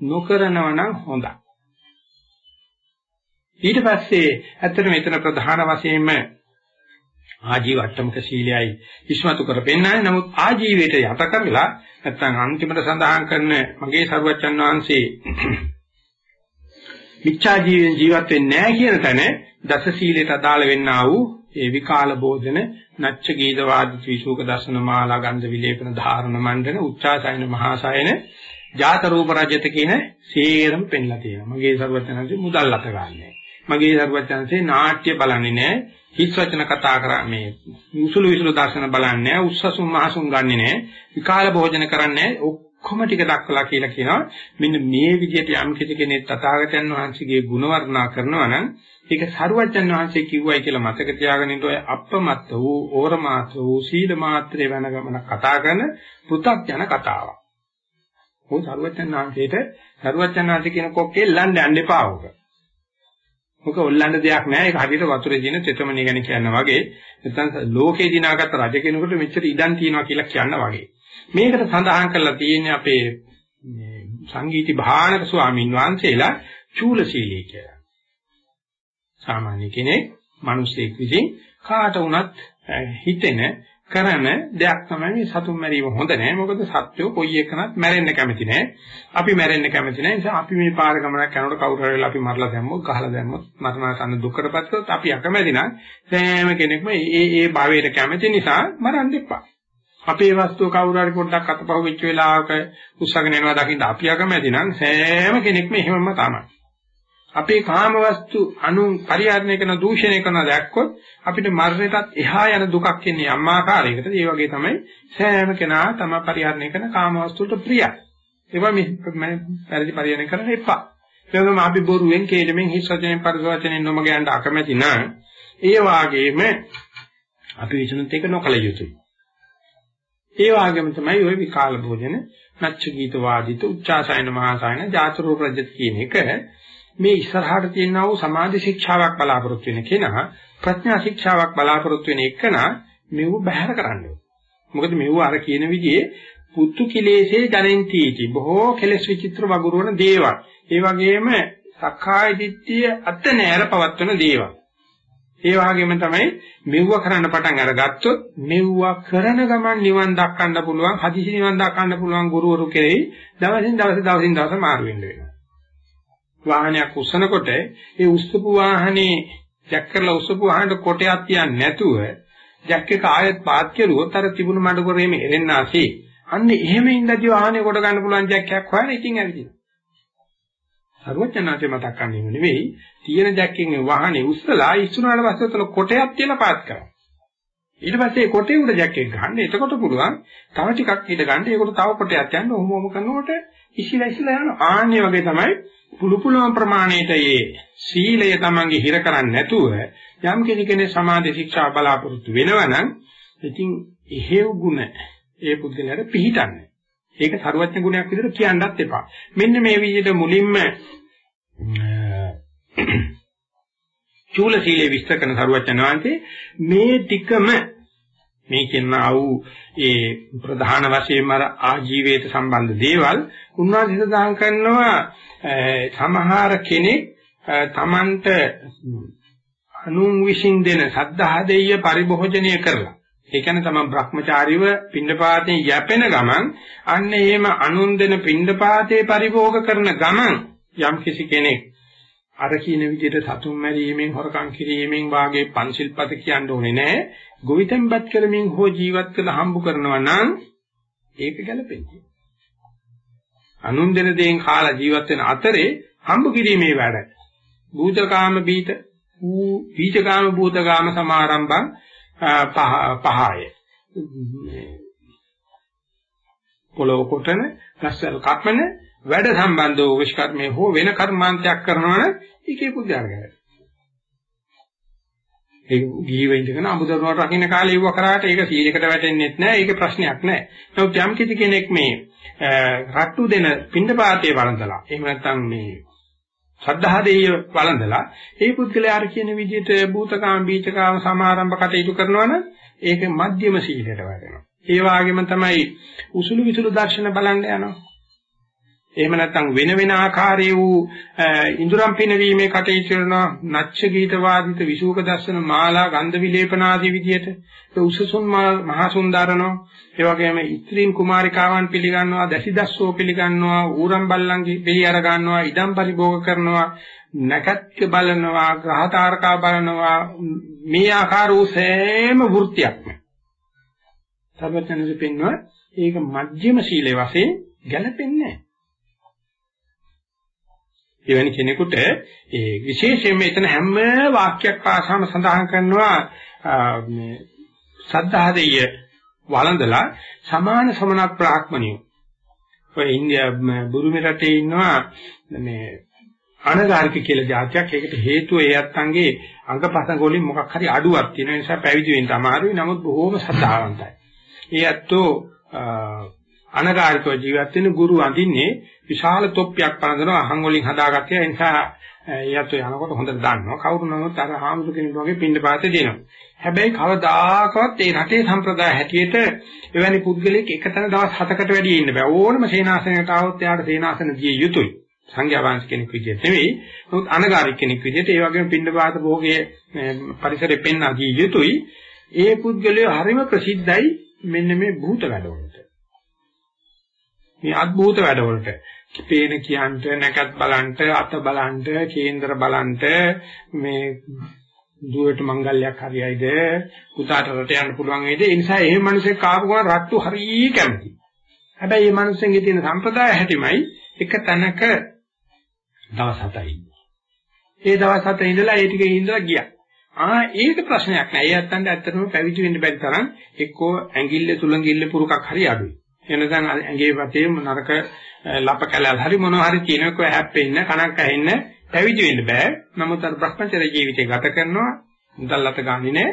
නොකරනව නම් හොඳයි. ඊට පස්සේ ඇත්තට මෙතන ප්‍රධාන වශයෙන්ම ආජීව අට්ටමක සීලයයි ඉස්මතු කරපෙන්නයි. නමුත් ආජීවයට යට කරලා නැත්නම් අන්තිමට සඳහන් කරන මගේ සරුවච්චන් වහන්සේ මිච්ඡා ජීවෙන් ජීවත් වෙන්නේ නැහැ කියන තැන දස සීලයට අදාළ වෙන්නා වූ ඒ විකාල බෝධන නච්ච ගීත වාද ත්‍රිශූක දර්ශන මාලා ගන්ධ විලේපන ධාරණ මණ්ඩන උච්චාසයන මහාසයන ජාත රූප රජත කියන සේරම පෙන්ලා තියෙනවා. මගේ සරුවච්චන්සේ මුදල් අත ගන්නෑ. මගේ සරුවච්චන්සේ නාට්‍ය බලන්නේ නැහැ. හිස් වචන කතා කරා මේ උසුළු විසුළු දර්ශන බලන්නේ නැහැ උස්සසුම් මහසුම් ගන්නෙ නැහැ විකාල භෝජන කරන්නේ ඔක්කොම ටික දක්වලා කියලා කියනවා මෙන්න මේ විදිහට යම් කිසි කෙනෙක් තථාගතයන් වහන්සේගේ ගුණ වර්ණනා කරනවා නම් ඒක සරුවච්චන් වහන්සේ කිව්වයි කියලා මතක තියාගෙන ඉන්න ඔය අපමත් වූ ඕරමාත්‍ර වූ සීල මාත්‍රේ වෙන ගමන කතා කරන පෘථග්ජන කතාවක්. ਉਹ සරුවච්චන් වහන්සේට සරුවච්චන් වහන්සේ කියන කොක්කේ ලන්න යන්න එපා ඔක. මොක ඔල්ලන්න දෙයක් නැහැ. ඒක හරියට වතුරේ දින තෙතමනිය ගැන කියනවා වගේ. නැත්නම් ලෝකේ දිනාගත්ත රජ කෙනෙකුට මෙච්චර ඉඩම් තියනවා කියලා කියනවා වගේ. මේකට සඳහන් කරලා තියෙන්නේ අපේ සංගීති භාණක ස්වාමීන් වහන්සේලා චූලශීලී කියලා. සාමාන්‍ය කෙනෙක් මිනිසෙක් විසින් කාට වුණත් හිතෙන කරන දෙයක් තමයි මේ සතුන් මැරීම හොඳ නෑ. මොකද සත්‍යෝ කොයි එකනත් මැරෙන්න කැමති නෑ. අපි මැරෙන්න කැමති නෑ. නිසා අපි මේ පාර ගමනක් යනකොට කවුරු හරි අපි මරලා දැම්මොත් ගහලා දැම්මොත් මරණසන්න දුක්කටපත් කරොත් අපි අකමැති නම් සෑම කෙනෙක්ම ඒ ඒ භාවයට කැමති නිසා මරන්න එපා. අපේ වස්තුව කවුරු හරි පොඩ්ඩක් අතපහුව වෙච්ච වෙලාවක උස්සගෙන යනවා දකින්න අපි අකමැති නම් සෑම කෙනෙක්ම එහෙමම තමයි. අපේ කාම වස්තු අනු පරිහරණය කරන දූෂණය කරන දැක්කොත් අපිට මරණයටත් එහා යන දුකක් එන්නේ අම්මාකාරයකට. ඒ වගේ තමයි සෑම කෙනා තම පරිහරණය කරන කාම වස්තුවට ප්‍රියයි. ඒවා මේ පරිදි පරිහරණය කරන්න එපා. ඒකම අපි බොරුවෙන් කේලෙමින් හිස් වචනෙන් පරිසවචනෙන් නොමග යන්න අකමැති නම් ඒ වාගේම අපි විචනත් එක නොකල යුතුයි. ඒ වගේම තමයි ওই විකාල භෝජන, නච්ච ගීත වාදිත, උච්චාසයන මහාසයන, ජාතරෝ ප්‍රජත් කියන එක මේ ඉස්සරහට තියෙනා වූ සමාධි ශික්ෂාවක් බලාපොරොත්තු වෙන කෙනා ප්‍රඥා ශික්ෂාවක් බලාපොරොත්තු වෙන එකනා මෙව බහැර කරන්න මොකද මෙව අර කියන විදිහේ පුතු කිලේශේ ජනෙන්තිටි බොහෝ කෙලස් විචිත්‍ර වගුරුවන දේවල්. ඒ වගේම සක්කාය දිට්ඨිය අත නෑර පවත්වන දේවල්. ඒ වගේම තමයි මෙව්ව කරන්න පටන් අරගත්තොත් මෙව්ව කරන ගමන් නිවන් දක්කන්න පුළුවන් හදිසි නිවන් දක්කන්න පුළුවන් ගුරුවරු කෙරෙහි දවසින් දවස දවසින් දවස මාරු වෙන්න වෙනවා. වාහනයක් උස්සනකොට ඒ උස්සපු වාහනේ ජැක් කරලා උස්සපු වාහනට කොටයක් තියන්නේ නැතුව ජැක් එක ආයෙත් පාත් කෙරුවොත් අර තිබුණු මඩ කරේම එරෙන්නාසේ. අන්න එහෙම ඉඳදී වාහනේ කොට ගන්න පුළුවන් ජැක් එකක් හොයන ඉතින් ඇවිදිනවා. සර්වඥාන්සේ මතක් කරන්නේ නෙවෙයි තියෙන ජැක්කින් වාහනේ උස්සලා ඉස්සුනාට පස්සේ උතන කොටයක් තියලා පාත් කරා. ඊට පස්සේ කොටේ උඩ ජැක්කෙක් ගන්න. එතකොට පුළුවන් තව ටිකක් ඊට ගන්න. ඒකට තව කොටයක් යන්න ඔහොම ඔහොම කරනකොට ඉසිලා ඉසිලා යන ආන්නේ වගේ තමයි පුළු පුළුවන් ප්‍රමාණයට මේ සීලය තමන්ගේ හිර කරන්නේ නැතුව යම් කෙනෙකුගේ සමාධි ශික්ෂා බලාපොරොත්තු වෙනවනම් ඉතින් එහෙව් ගුණ ඒ පුද්ගලයාට පිහිටන්නේ. ඒක සරුවත්න ගුණයක් විදිහට කියන්නත් එපා. මෙන්න මේ විදිහට මුලින්ම චූල සීලේ විස්තර කරන සරුවත්න වහන්සේ මේ ටිකම මේ කියන ආවු ඒ ප්‍රධාන වශයෙන්ම අර ආජීවයට සම්බන්ධ දේවල් උන්වහන්සේ සඳහන් කරනවා සමහර කෙනෙක් තමන්ට අනුන් විශ්ින් දෙන සද්ධා දෙය පරිභෝජනය කරලා ඒ කියන්නේ තමයි Brahmachariව පින්ඩපාතේ යැපෙන ගමන් අන්න එහෙම අනුන් දෙන පින්ඩපාතේ පරිභෝග කරන ගමන් යම් කිසි කෙනෙක් අර කියන විදිහට සතුන් මැරීමෙන් හොරකම් කිරීමෙන් වාගේ පන්සිල්පත කියන්න ඕනේ නැහැ. ගොවිතැන්පත් කරමින් හෝ ජීවත් කරලා හම්බ කරනවා නම් ඒක ගැලපෙන්නේ. අනුන් දෙන දේෙන් කාලා ජීවත් වෙන අතරේ හම්බ කිරීමේ වැඩ. භූතකාම බීත බීජකාම භූතකාම සමාරම්භං පහය. පොළොව කොටන, ගස්වල කපන වැඩ සම්බන්ධ වූ විශ්කර්මයේ හෝ වෙන කර්මාන්තයක් කරනවනේ ඒකේ පුද්ගලයන් ඒ ගිහිව ඉඳගෙන අමුදරුවට රකින්න කාලේ ඉව කරාට ඒක සීලයකට වැටෙන්නේ නැහැ ඒක ප්‍රශ්නයක් නැහැ. නමුත් යම් කිසි කෙනෙක් මේ රට්ටු දෙන පින්ඩපාතේ වළඳලා එහෙම නැත්නම් මේ සද්ධා දෙය වළඳලා ඒ පුද්ගලයාට කියන විදිහට භූතකාම බීජකාම සමාරම්භ කටයුතු කරනවනම් ඒක මධ්‍යම සීලයට වැටෙනවා. ඒ වගේම තමයි උසුළු විසුළු දර්ශන බලන්න යනවා. එහෙම නැත්නම් වෙන වෙන ආකාරයේ වූ ඉඳුරම් පිනවීමේ කටයුතු කරනවා නච්ච ගීත වාදිත විසූක දර්ශන මාලා ගන්ධ විලේපන ආදී විදියට උසසුන් මහා සුන්දරනෝ ඒ වගේම ඉත්‍රින් කුමාරිකාවන් පිළිගන්නවා දැසිදස්සෝ පිළිගන්නවා ඌරම් බල්ලන්ගේ පිළි අර ගන්නවා ඉදම් පරිභෝග කරනවා නැකත් බලනවා ග්‍රහතාරකා බලනවා මේ ආකාර වූ සෑම වෘත්තියක්ම සර්වඥයන්සේ පෙන්වන ඒක මධ්‍යම සීලේ වශයෙන් ගැලපෙන්නේ නැහැ. එවැනි කෙනෙකුට ඒ විශේෂයෙන්ම එතන හැම වාක්‍යයක් පාසාම සඳහන් කරනවා මේ සද්ධාදෙය වළඳලා සමාන සමනක් ප්‍රාක්‍මණියෝ ඔය ඉන්දියා බුරුමෙ රටේ ඉන්නවා මේ අනගාරික කියලා જાතියක්. ඒකට හේතුව ඒ අත්තන්ගේ අංගපසංග වලින් මොකක් හරි අඩුවක් තියෙන නිසා පැවිදි වෙන්න අමාරුයි. නමුත් බොහෝම සද්ධාවන්තයි. ඒ අත්තෝ අනගාරිකව ජීවත් වෙන ගුරු අඳින්නේ විශාල තොප්පියක් පනදනවා අහන් වලින් හදාගත්තේ. ඒ නිසා එයත් යනකොට හොඳට දන්නවා. කවුරු නමුත් අර හාමුදුර කෙනෙක් වගේ පින්නපාත දෙනවා. හැබැයි කවදාකවත් මේ රටේ සම්ප්‍රදාය හැටියට එවැනි පුද්ගලෙක් එකතන දවස් 7කට වැඩි ඉන්න බෑ. ඕනම සේනාසනයකට ආවොත් එයාට සේනාසන දිය යුතුයි. සංඝයා වහන්සේ කෙනෙක් විදිහට නෙවෙයි. නමුත් අනගාරික කෙනෙක් විදිහට ඒ වගේම පින්නපාත භෝගයේ පරිසරෙ පෙන්වා දිය යුතුයි. ඒ පුද්ගලයා හරිම ප්‍රසිද්ධයි මෙන්න මේ භූත වැඩවලට. මේ අద్භූත වැඩවලට. පේන කියන්ට නැකත් බලන්ට අත බලන්ට කේන්දර බලන්ට මේ දුවට මංගල්‍යයක් හරියයිද පුතාට රට යන්න පුළුවන් වේද ඒ නිසා එහෙම මිනිස්සෙක් කාපු ගමන් රට්ටු හරිය කැමති. හැබැයි මේ මිනිස්සුන්ගේ තියෙන සම්ප්‍රදාය හැටිමයි එක තැනක දවස් හතයි. ඒ දවස් හත ඉඳලා ඒ ටිකේ ඉඳලා ගියා. ආ ඒක ප්‍රශ්නයක් නෑ. ඒ ඇත්තන්ට ඇත්තටම පැවිදි වෙන්න බැරි තරම් එක්කෝ ඇඟිල්ල තුලඟිල්ල පුරුකක් හරි අඩුයි. එනසන් ඇඟේ වතේ නරක ලප කැලල් හරි මොනවා හරි තියෙනක හැප්පෙන්න කණක් ඇහෙන්න පැවිදි වෙන්න බෑ. නමුත් අර භ්‍රමචර්ය ජීවිතය ගත කරනවා මුදල් අත ගන්නේ නෑ.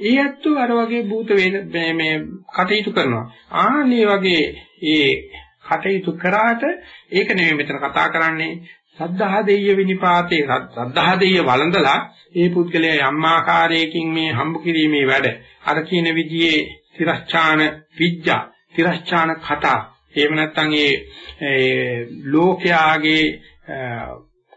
ඒ ඇත්තෝ අර වගේ භූත මේ මේ කටයුතු කරනවා. ආන්නේ වගේ ඒ කටයුතු කරාට ඒක නෙමෙයි මෙතන කතා කරන්නේ සද්ධා දෙය්‍ය විනිපාතේ සද්ධා දෙය්‍ය වළඳලා ඒ පුද්ගලයා යම් ආකාරයකින් මේ හම්බ කිරීමේ වැඩ අර කියන විදිහේ තිරස්චාන විඥා තිරස්චාන කතා. එහෙම නැත්නම් ඒ ලෝකයාගේ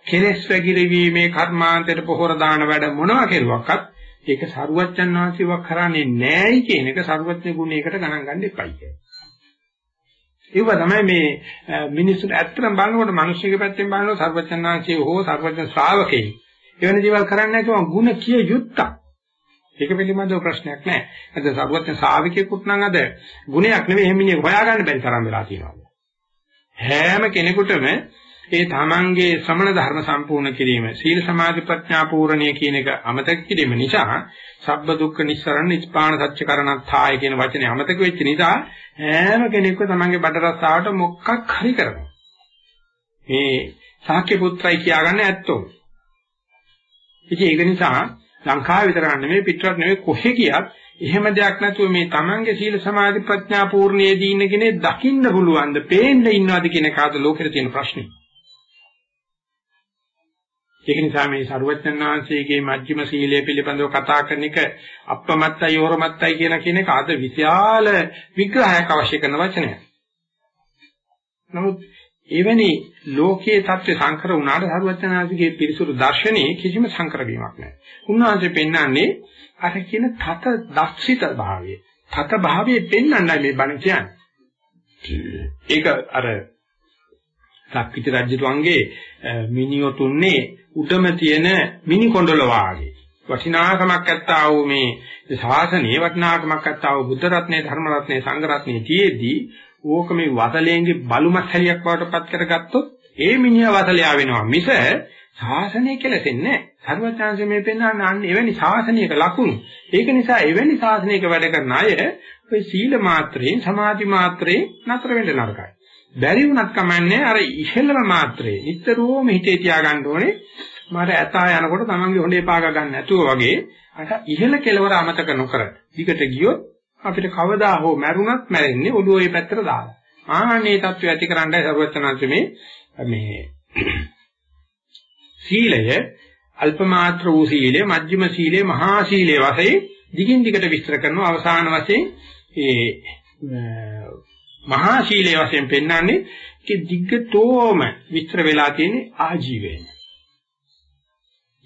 කෙලෙස් වැගිරීමේ කර්මාන්තයට පොහොර දාන වැඩ මොනවා කෙරුවක්වත් ඒක සරුවච්චන් වහන්සේවක් කරන්නේ නැහැයි කියන එක සරුවච්චේ ගුණයකට ගණන් ගන්න එපයි කියන්නේ. ඒව තමයි මේ මිනිස්සුන් ඇත්තටම බලනකොට මිනිස්සුගේ පැත්තෙන් බලනකොට සර්වඥාන්සේ හෝ සර්වඥ ශ්‍රාවකෙයි එවැනි දේවල් කරන්නේ නැතුව ಗುಣ කිය යුත්තක්. ඒක පිළිබඳව ප්‍රශ්නයක් නැහැ. අද සර්වඥ ශ්‍රාවකෙකුට නම් අද ගුණයක් නෙවෙයි එහෙම මිනිහ හොයාගන්න බැරි තරම් වෙලා තියෙනවා. හැම කෙනෙකුටම ඒ තමන්ගේ ශ්‍රමණ ධර්ම සම්පූර්ණ කිරීම සීල සමාධි ප්‍රඥා පූර්ණිය කියන එක අමතක කිරීම නිසා සබ්බ දුක්ඛ නිස්සරණ නිස්පාණ සත්‍ය කරණත්ථාය කියන වචනේ අමතක වෙච්ච නිසා හැම කෙනෙක්ම තමන්ගේ බඩ රස්සාවට මොකක් හරි කරනවා මේ සාක්‍ය පුත්‍රයි කියාගන්න ඇත්තෝ ඉතින් ඒක නිසා ලංකාව විතරක් නෙමෙයි පිටරට නෙමෙයි කොහෙ ගියත් එහෙම දෙයක් නැතුව මේ තමන්ගේ සීල සමාධි ප්‍රඥා පූර්ණයේදී ඉන්න කෙනේ දකින්න පුළුවන්ද පේන්න ඉන්නවද කියන කාද ලෝකෙට තියෙන ප්‍රශ්නේ ඒක නිසා මේ සරුවච්චන් වහන්සේගේ මජ්ක්‍ධිම සීලය පිළිබඳව කතා කරන එක අප්‍රමත්තයි යෝරමත්තයි කියන කියන එක අද විශාල විග්‍රහයක් අවශ්‍ය කරන වචනයක්. නමුත් එවැනි ලෝකයේ தත්ත්ව සංකර වුණාට සරුවච්චන් වහන්සේගේ පිරිසුදු දර්ශනයේ කිසිම සංකර වීමක් නැහැ. උන්වහන්සේ පෙන්වන්නේ අර කියන තත දක්ෂිත භාවය. තත භාවයේ පෙන්වන්නයි මේ බණ කියන්නේ. ඒක අර සක්විති රජුතුන්ගේ මිනිඔතුන්නේ උඩම තියෙන මිනි කොණ්ඩල වාගේ වටිනාකමක් ඇත්තා වූ මේ ශාසනයේ වටිනාකමක් ඇත්තා වූ බුද්ධ රත්නේ ධර්ම රත්නේ සංඝ රත්නේ තියේදී ඕක මේ වතලෙන්ගේ බලුමත් හැලියක් බවට පත් කරගත්තොත් ඒ මිනිහා වතලයා වෙනවා මිස ශාසනය කෙලෙසෙන්නේ නැහැ. සර්වඥාන්සේ මේ පෙන්වන්න අන්න එවැනි ශාසනයක ලකුණු. ඒක නිසා එවැනි ශාසනයක වැඩ කරන අය ඔය සීල මාත්‍රයෙන් සමාධි මාත්‍රයෙන් නතර වෙන්න නරකයි. බැරි වුණත් කමන්නේ අර ඉහෙළම මාත්‍රේ නිතරම හිතේ තියාගන්න ඕනේ මට ඇතා යනකොට තමන්ගේ හොඳේ පාග ගන්න නැතුව වගේ අර ඉහෙළ කෙලවර අමතක නොකර ඊකට ගියොත් අපිට කවදා හෝ මැරුණත් මැරෙන්නේ ඔළුව ඒ පැත්තට දාලා. ආහනේ தත්ත්වය ඇතිකරන්නයි සර්වචනංශ මේ මේ සීලය අල්පමාත්‍ර වූ සීලය, මජ්ක්‍ධිම සීලය, මහා සීලය වශයෙන් දිගින් දිගට විස්තර කරනවා අවසාන වශයෙන් ඒ මහා සීලය වශයෙන් පෙන්වන්නේ කි දිග්ගතෝම විස්තර වෙලා තියෙන්නේ ආජීවයෙන්.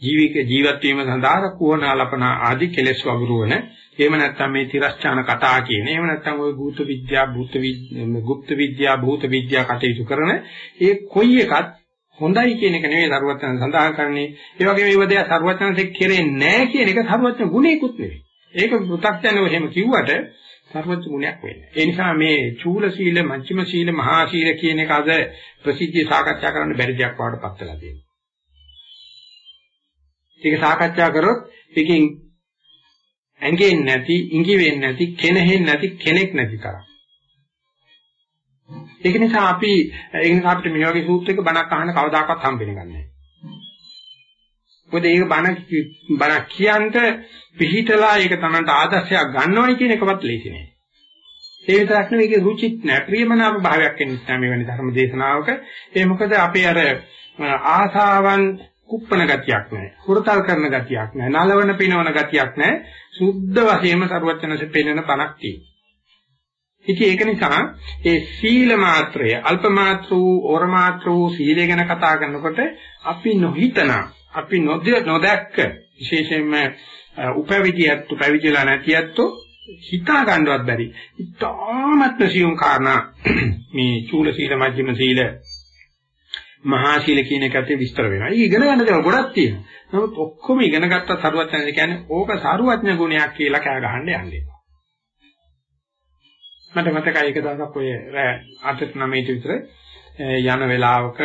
ජීවික ජීවත් වීම සඳහා කුවණ ලපන ආදී කෙලෙස් වගුරුවන එහෙම නැත්නම් මේ තිරස්චාන කතා කියන එහෙම නැත්නම් ওই භූත විද්‍යා භූත ගුප්ත විද්‍යා භූත විද්‍යා කටයුතු කරන ඒ කොයි එකත් හොඳයි කියන එක නෙවෙයි සරුවචන සඳහන් කරන්නේ ඒ වගේම ඒව දෙය සරුවචනසේ කෙරෙන්නේ නැහැ කියන එක සරුවචන ගුණේකුත් නෙවෙයි ඒක පු탁ජනෝ එහෙම කිව්වට සර්වඥ ගුණයක් වෙන්නේ. ඒ නිසා මේ චූල සීල, මජ්ක්‍ධිම සීල, මහා සීල කියන එක අද ප්‍රසිද්ධ සාකච්ඡා කරන්න බැරි දෙයක් වඩ පත්ලා තියෙනවා. ඒක සාකච්ඡා කරොත් එකකින් ඇඟෙන්නේ නැති, ඉඟි වෙන්නේ නැති, කෙනෙහෙන්නේ නැති කෙනෙක් නැති තරම්. ඒක නිසා අපි ඒක නිසා අපිට මේ වගේ සූත්‍රයක බණක් අහන්න කවදාකවත් හම්බෙන්නේ නැහැ. මොකද ඒක බණ බණ කියන්ට පිළිහිටලා ඒක තමන්ට ආදර්ශයක් ගන්නවයි කියන එකවත් ලේසි නෑ. ඒ විතරක් නෙවෙයි ඒකේ රුචිත් නෑ ප්‍රියමනාප භාවයක් එන්නේ නැහැ මේ වෙනි ධර්ම දේශනාවක. ඒ මොකද අපේ අර ආසාවන් කුප්පන ගතියක් නැහැ. හුරතල් කරන ගතියක් නැහැ. නලවන පිනවන ගතියක් නැහැ. සුද්ධ වශයෙන්ම සරුවචනසේ පෙන්වන පණක් තියෙනවා. ඉතින් ඒක නිසා ඒ සීල මාත්‍රය අල්ප මාත්‍ර වූ ඕර මාත්‍ර වූ සීලය ගැන කතා කරනකොට අපි නොහිතනා අපි නොදැක්ක විශේෂයෙන්ම උපවිදියත් උපවිදිලා නැතියත් හිතා ගන්නවත් බැරි. ඉතාමත් සියුම් කාරණා මේ චූල සීල මජ්ක්‍ධිම සීල මහා සීල කියන එකට විස්තර වෙනවා. ඒක ඉගෙන ගන්න දේවල් ගොඩක් තියෙනවා. නමුත් ඔක්කොම ඉගෙන ගත්ත සරුවත්ඥ කියන්නේ ඕක සරුවත්ඥ ගුණයක් කියලා කෑ ගහන්න යන්නේ. මට මතකයි එක දවසක් ඔය අතට නමේට විතර යන වෙලාවක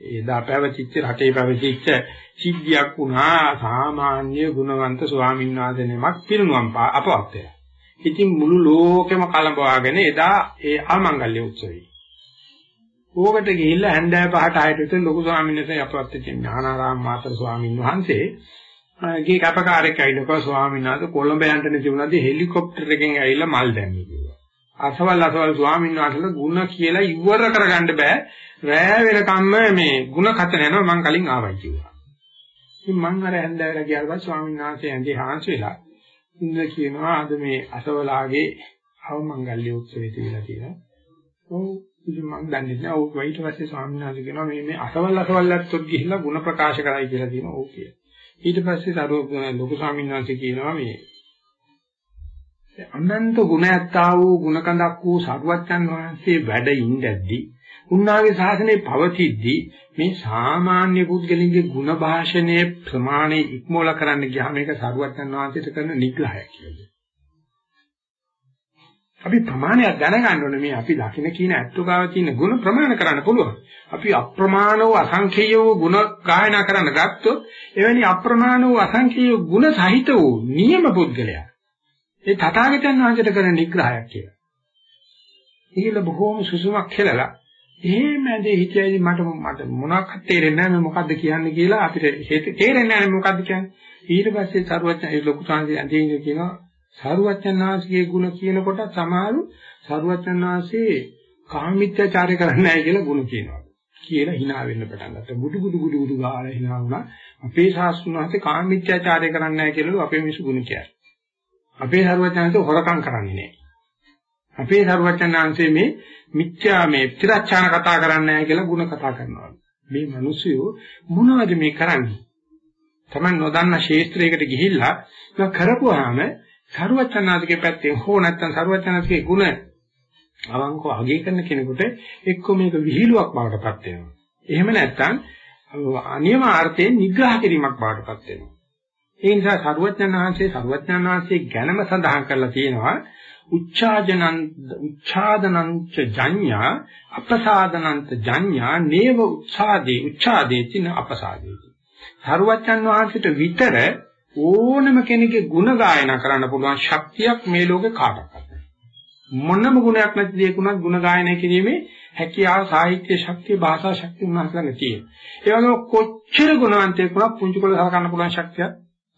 එදා පැවතිච්ච රටේ පැවතිච්ච සිද්ධියක් වුණා සාමාන්‍ය ගුණවන්ත ස්වාමීන් වහන්සේ නමක් පිරිනුවම් අපවත් වෙලා. ඉතින් මුළු ලෝකෙම කලබවාගෙන එදා ඒ ආමංගල්‍ය උත්සවයේ. ඕකට ගිහිල්ලා හැන්දෑ පහට ආයෙත් විතර ලොකු ස්වාමීන් වහන්සේ අපවත් වෙච්ච ඥානාරාම මාතර ස්වාමීන් වහන්සේ ගේ කැපකාරයෙක් ඇවිල්ලා ස්වාමීන් වහන්සේ කොළඹ යන්න නෙතිුණාදී හෙලිකොප්ටර් එකෙන් ඇවිල්ලා මල් දැම්මේ කිව්වා. අසවල් අසවල් ස්වාමීන් වහන්සේලා ಗುಣ කියලා ඉවර කරගන්න බෑ. රෑ වෙනකම්ම මේ ಗುಣ කතන යනවා මං කලින් ආවයි කිව්වා. ඉතින් මං අර හැන්දෑවලා ගියාට පස්සේ ස්වාමීන් වහන්සේ ඇඳේ හාන්ස් වෙලා ඉන්න කියනවා අද මේ අසවලාගේ අවමංගල්‍ය උත්සවය තියලා කියලා. ඔව් ඉතින් මම දන්නේ නැහැ. ඔව් ඊට පස්සේ ස්වාමීන් වහන්සේ කියනවා මේ මේ අසවල් අසවල්ලත්ොත් ගිහිල්ලා ಗುಣ ප්‍රකාශ කරයි කියලා කියනවා. ඔව් කියලා. ඊට පස්සේ සරුව ලොකු ස්වාමීන් වහන්සේ කියනවා මේ අනන්ත ගුණයත්තා වූ ගුණකඳක් වූ සරුවච්චන් වහන්සේ වැඩ ඉඳද්දී උන්වහන්සේ ශාසනයේ පවතිද්දී මේ සාමාන්‍ය පුද්ගලින්ගේ ಗುಣ භාෂණයේ ප්‍රමාණය ඉක්මවල කරන්න ගියාම මේක සරුවච්චන් වහන්සේට කරන නිග්‍රහයක් කියලා. අපි ප්‍රමාණයක් දැනගන්න ඕනේ මේ අපි දකින්න කියන ඇත්තෝගාව තියෙන ಗುಣ ප්‍රමාණ කරන්න පුළුවන්. අපි අප්‍රමාණ වූ අසංඛේය වූ ಗುಣ ගායනා කරන්න ගත්තොත් එවැනි අප්‍රමාණ වූ අසංඛේය ගුණ සහිත වූ නියම පුද්ගලයා. ඒ තථාගතයන් වහන්සේට කරන නිග්‍රහයක් කියලා. ඒකල බොහෝම සුසුමක් කියලා එහෙම ඇඳේ හිටියයි මට මට මොනවක්වත් තේරෙන්නේ නැහැ මොකද්ද කියන්නේ කියලා අපිට තේරෙන්නේ නැහැ මොකද්ද කියන්නේ ඊට පස්සේ සරුවචන ඒ ලොකු සංසය ඇඳේ ඉඳ කියනවා සරුවචනාංශයේ ಗುಣ කියනකොට සමහරු සරුවචනාංශේ කාමීත්‍යචාරය කරන්නේ නැහැ කියලා ಗುಣ කියනවා කියලා hina වෙන්න පටන් ගත්තා බුදු බුදු බුදු බුදු ගාලා hina වුණා අපේ ශාස්ත්‍රඥාන්සේ කාමීත්‍යචාරය කරන්නේ නැහැ කියලා අපේ මිනිස්සු ගුණ කියන්නේ අපේ සරුවචනාංශේ හොරකම් කරන්නේ නැහැ අපේ සරුවචනාංශේ මේ මිත්‍යා මේ තිරච්ඡාන කතා කරන්නේ නැහැ කියලා ಗುಣ කතා කරනවා. මේ මිනිස්සු මොනවද මේ කරන්නේ? Taman නොදන්න ශේත්‍රයකට ගිහිල්ලා ඒක කරපුවාම සරුවචනාංශගේ පැත්තෙන් හෝ නැත්නම් සරුවචනාංශගේ ಗುಣ අවංකව අගය කරන කෙනෙකුට එක්ක මේක විහිළුවක් බවට පත් වෙනවා. එහෙම නැත්නම් අනියම අර්ථයෙන් නිග්‍රහ කිරීමක් බවට පත් වෙනවා. ඒ නිසා සරුවචනාංශයේ සරුවචනාංශයේ ගැනම සඳහන් කරලා තියෙනවා උච්ඡාජනං උච්ඡාදනංච ජඤ්ඤා අපසාදනංච ජඤ්ඤා නේව උච්ඡාදේ උච්ඡාදේති න අපසාදේති. සරුවච්චන් වහන්සේට විතර ඕනම කෙනෙකුගේ ಗುಣ ගායනා කරන්න පුළුවන් ශක්තියක් මේ ලෝකේ කාටවත් මොනම ගුණයක් නැති දෙයක්ුණත් ಗುಣ ගායනා කිරීමේ හැකියාව සාහිත්‍ය ශක්තිය භාෂා ශක්තිය උන්වහන්සේලා තියෙනවා. ඒ වගේම කොච්චර ගුණවන්තයෙක් වුණත් පුංචි කොළ හරකන්න පුළුවන් ශක්තියක්